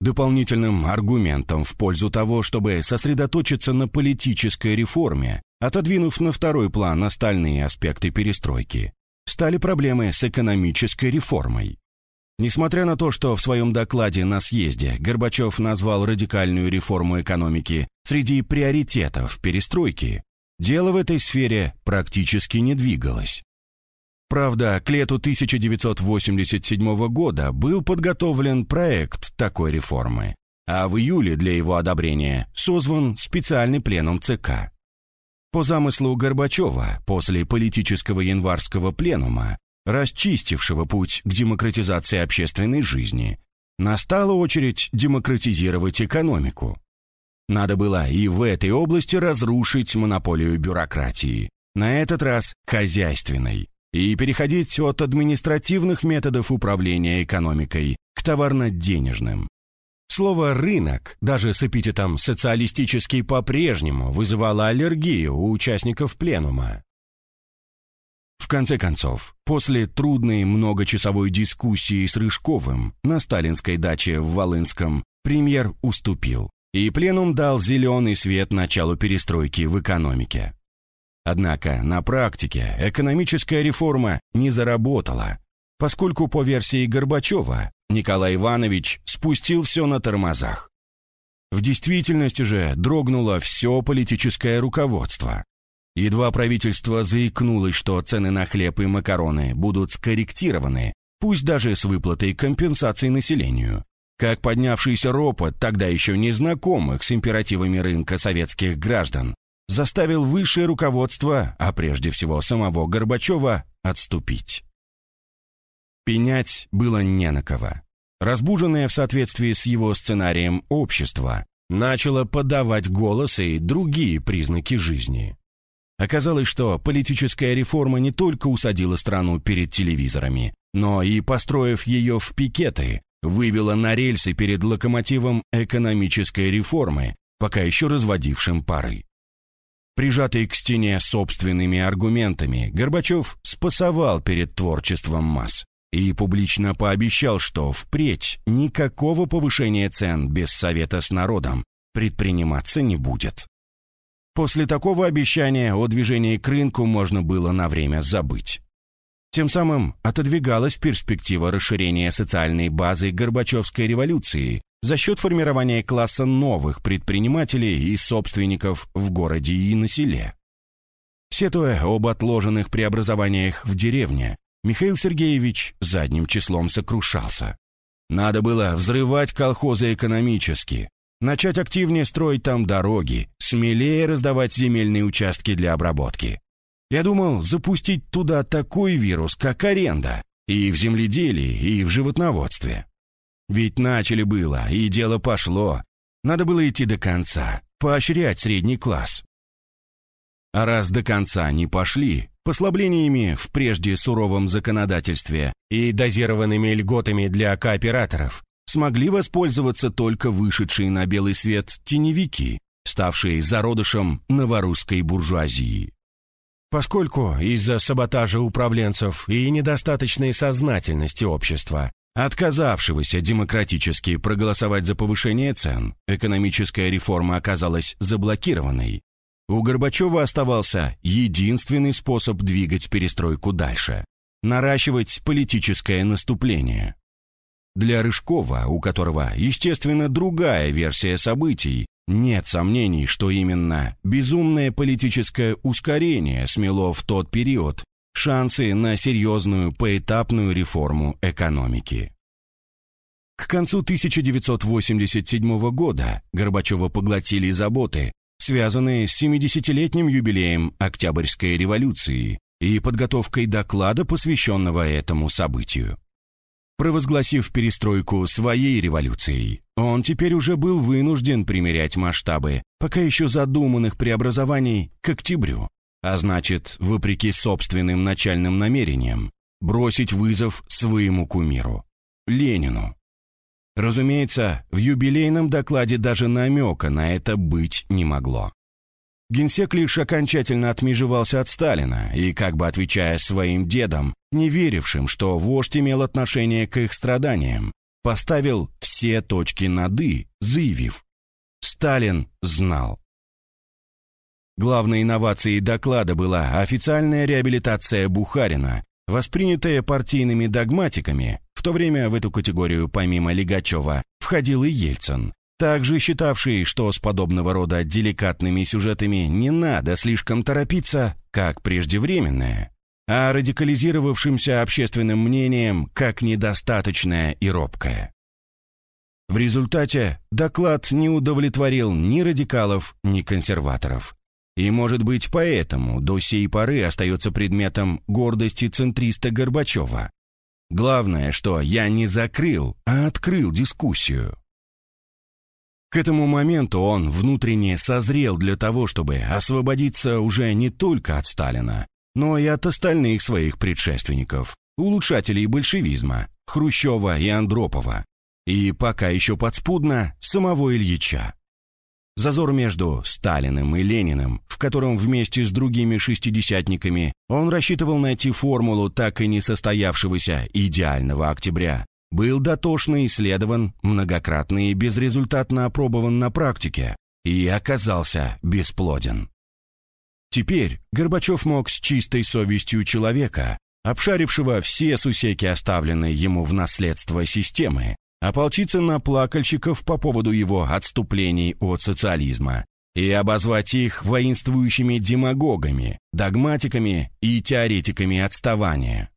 Дополнительным аргументом в пользу того, чтобы сосредоточиться на политической реформе, отодвинув на второй план остальные аспекты перестройки, стали проблемы с экономической реформой. Несмотря на то, что в своем докладе на съезде Горбачев назвал радикальную реформу экономики среди приоритетов перестройки, дело в этой сфере практически не двигалось. Правда, к лету 1987 года был подготовлен проект такой реформы, а в июле для его одобрения созван специальный пленум ЦК. По замыслу Горбачева, после политического январского пленума расчистившего путь к демократизации общественной жизни, настала очередь демократизировать экономику. Надо было и в этой области разрушить монополию бюрократии, на этот раз хозяйственной, и переходить от административных методов управления экономикой к товарно-денежным. Слово «рынок», даже с эпитетом «социалистический» по-прежнему, вызывало аллергию у участников пленума. В конце концов, после трудной многочасовой дискуссии с Рыжковым на сталинской даче в Волынском, премьер уступил, и пленум дал зеленый свет началу перестройки в экономике. Однако на практике экономическая реформа не заработала, поскольку по версии Горбачева Николай Иванович спустил все на тормозах. В действительности же дрогнуло все политическое руководство. Едва правительство заикнулось, что цены на хлеб и макароны будут скорректированы, пусть даже с выплатой компенсаций населению. Как поднявшийся ропот тогда еще незнакомых с императивами рынка советских граждан заставил высшее руководство, а прежде всего самого Горбачева, отступить. Пенять было не на кого. Разбуженное в соответствии с его сценарием общество начало подавать голос и другие признаки жизни. Оказалось, что политическая реформа не только усадила страну перед телевизорами, но и, построив ее в пикеты, вывела на рельсы перед локомотивом экономической реформы, пока еще разводившим пары. Прижатый к стене собственными аргументами, Горбачев спасовал перед творчеством масс и публично пообещал, что впредь никакого повышения цен без совета с народом предприниматься не будет. После такого обещания о движении к рынку можно было на время забыть. Тем самым отодвигалась перспектива расширения социальной базы Горбачевской революции за счет формирования класса новых предпринимателей и собственников в городе и на селе. Сетуя об отложенных преобразованиях в деревне, Михаил Сергеевич задним числом сокрушался. Надо было взрывать колхозы экономически, начать активнее строить там дороги, смелее раздавать земельные участки для обработки. Я думал запустить туда такой вирус, как аренда, и в земледелии, и в животноводстве. Ведь начали было, и дело пошло. Надо было идти до конца, поощрять средний класс. А раз до конца не пошли, послаблениями в прежде суровом законодательстве и дозированными льготами для кооператоров смогли воспользоваться только вышедшие на белый свет теневики, ставшие зародышем новорусской буржуазии. Поскольку из-за саботажа управленцев и недостаточной сознательности общества, отказавшегося демократически проголосовать за повышение цен, экономическая реформа оказалась заблокированной, у Горбачева оставался единственный способ двигать перестройку дальше – наращивать политическое наступление. Для Рыжкова, у которого, естественно, другая версия событий, нет сомнений, что именно безумное политическое ускорение смело в тот период шансы на серьезную поэтапную реформу экономики. К концу 1987 года Горбачева поглотили заботы, связанные с 70-летним юбилеем Октябрьской революции и подготовкой доклада, посвященного этому событию. Провозгласив перестройку своей революцией, он теперь уже был вынужден примерять масштабы пока еще задуманных преобразований к октябрю, а значит, вопреки собственным начальным намерениям, бросить вызов своему кумиру – Ленину. Разумеется, в юбилейном докладе даже намека на это быть не могло. Генсек лишь окончательно отмежевался от Сталина и, как бы отвечая своим дедам, не верившим, что вождь имел отношение к их страданиям, поставил все точки над «и», заявив «Сталин знал». Главной инновацией доклада была официальная реабилитация Бухарина, воспринятая партийными догматиками, в то время в эту категорию помимо Лигачева входил и Ельцин, также считавший, что с подобного рода деликатными сюжетами не надо слишком торопиться, как преждевременное, а радикализировавшимся общественным мнением как недостаточное и робкое. В результате доклад не удовлетворил ни радикалов, ни консерваторов. И, может быть, поэтому до сей поры остается предметом гордости центриста Горбачева. Главное, что я не закрыл, а открыл дискуссию. К этому моменту он внутренне созрел для того, чтобы освободиться уже не только от Сталина, но и от остальных своих предшественников, улучшателей большевизма, Хрущева и Андропова, и пока еще подспудно самого Ильича. Зазор между Сталиным и Лениным, в котором вместе с другими шестидесятниками он рассчитывал найти формулу так и не состоявшегося идеального октября, был дотошно исследован, многократно и безрезультатно опробован на практике и оказался бесплоден. Теперь Горбачев мог с чистой совестью человека, обшарившего все сусеки, оставленные ему в наследство системы, ополчиться на плакальщиков по поводу его отступлений от социализма и обозвать их воинствующими демагогами, догматиками и теоретиками отставания.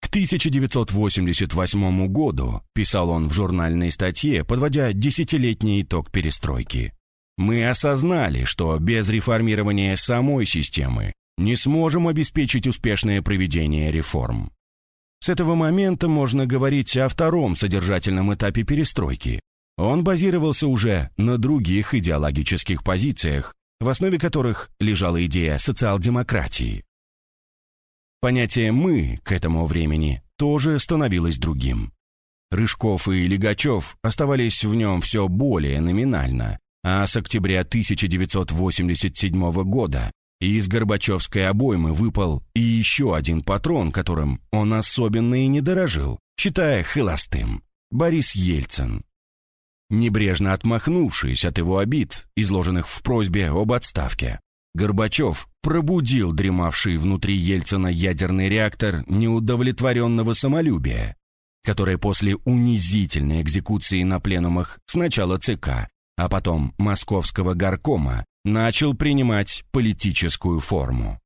К 1988 году, писал он в журнальной статье, подводя десятилетний итог перестройки, мы осознали, что без реформирования самой системы не сможем обеспечить успешное проведение реформ. С этого момента можно говорить о втором содержательном этапе перестройки. Он базировался уже на других идеологических позициях, в основе которых лежала идея социал-демократии. Понятие «мы» к этому времени тоже становилось другим. Рыжков и Легачев оставались в нем все более номинально, а с октября 1987 года из Горбачевской обоймы выпал и еще один патрон, которым он особенно и не дорожил, считая холостым – Борис Ельцин. Небрежно отмахнувшись от его обид, изложенных в просьбе об отставке, Горбачев пробудил дремавший внутри Ельцина ядерный реактор неудовлетворенного самолюбия, которое после унизительной экзекуции на пленумах сначала ЦК, а потом Московского горкома начал принимать политическую форму.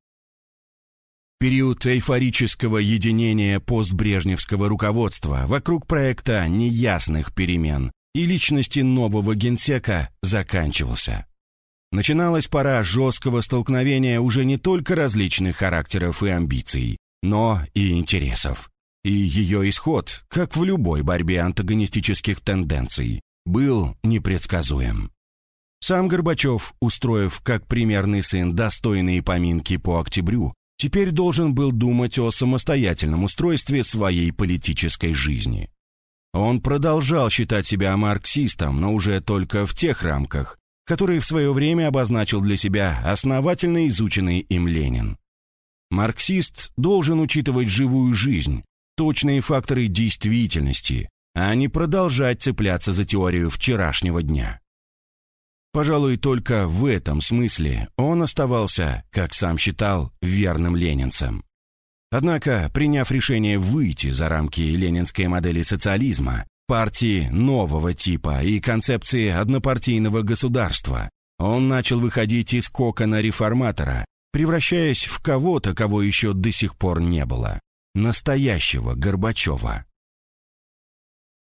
Период эйфорического единения постбрежневского руководства вокруг проекта неясных перемен и личности нового генсека заканчивался. Начиналась пора жесткого столкновения уже не только различных характеров и амбиций, но и интересов. И ее исход, как в любой борьбе антагонистических тенденций, был непредсказуем. Сам Горбачев, устроив как примерный сын достойные поминки по октябрю, теперь должен был думать о самостоятельном устройстве своей политической жизни. Он продолжал считать себя марксистом, но уже только в тех рамках, которые в свое время обозначил для себя основательно изученный им Ленин. Марксист должен учитывать живую жизнь, точные факторы действительности, а не продолжать цепляться за теорию вчерашнего дня. Пожалуй, только в этом смысле он оставался, как сам считал, верным ленинцем. Однако, приняв решение выйти за рамки ленинской модели социализма, партии нового типа и концепции однопартийного государства, он начал выходить из кокона реформатора, превращаясь в кого-то, кого еще до сих пор не было. Настоящего Горбачева.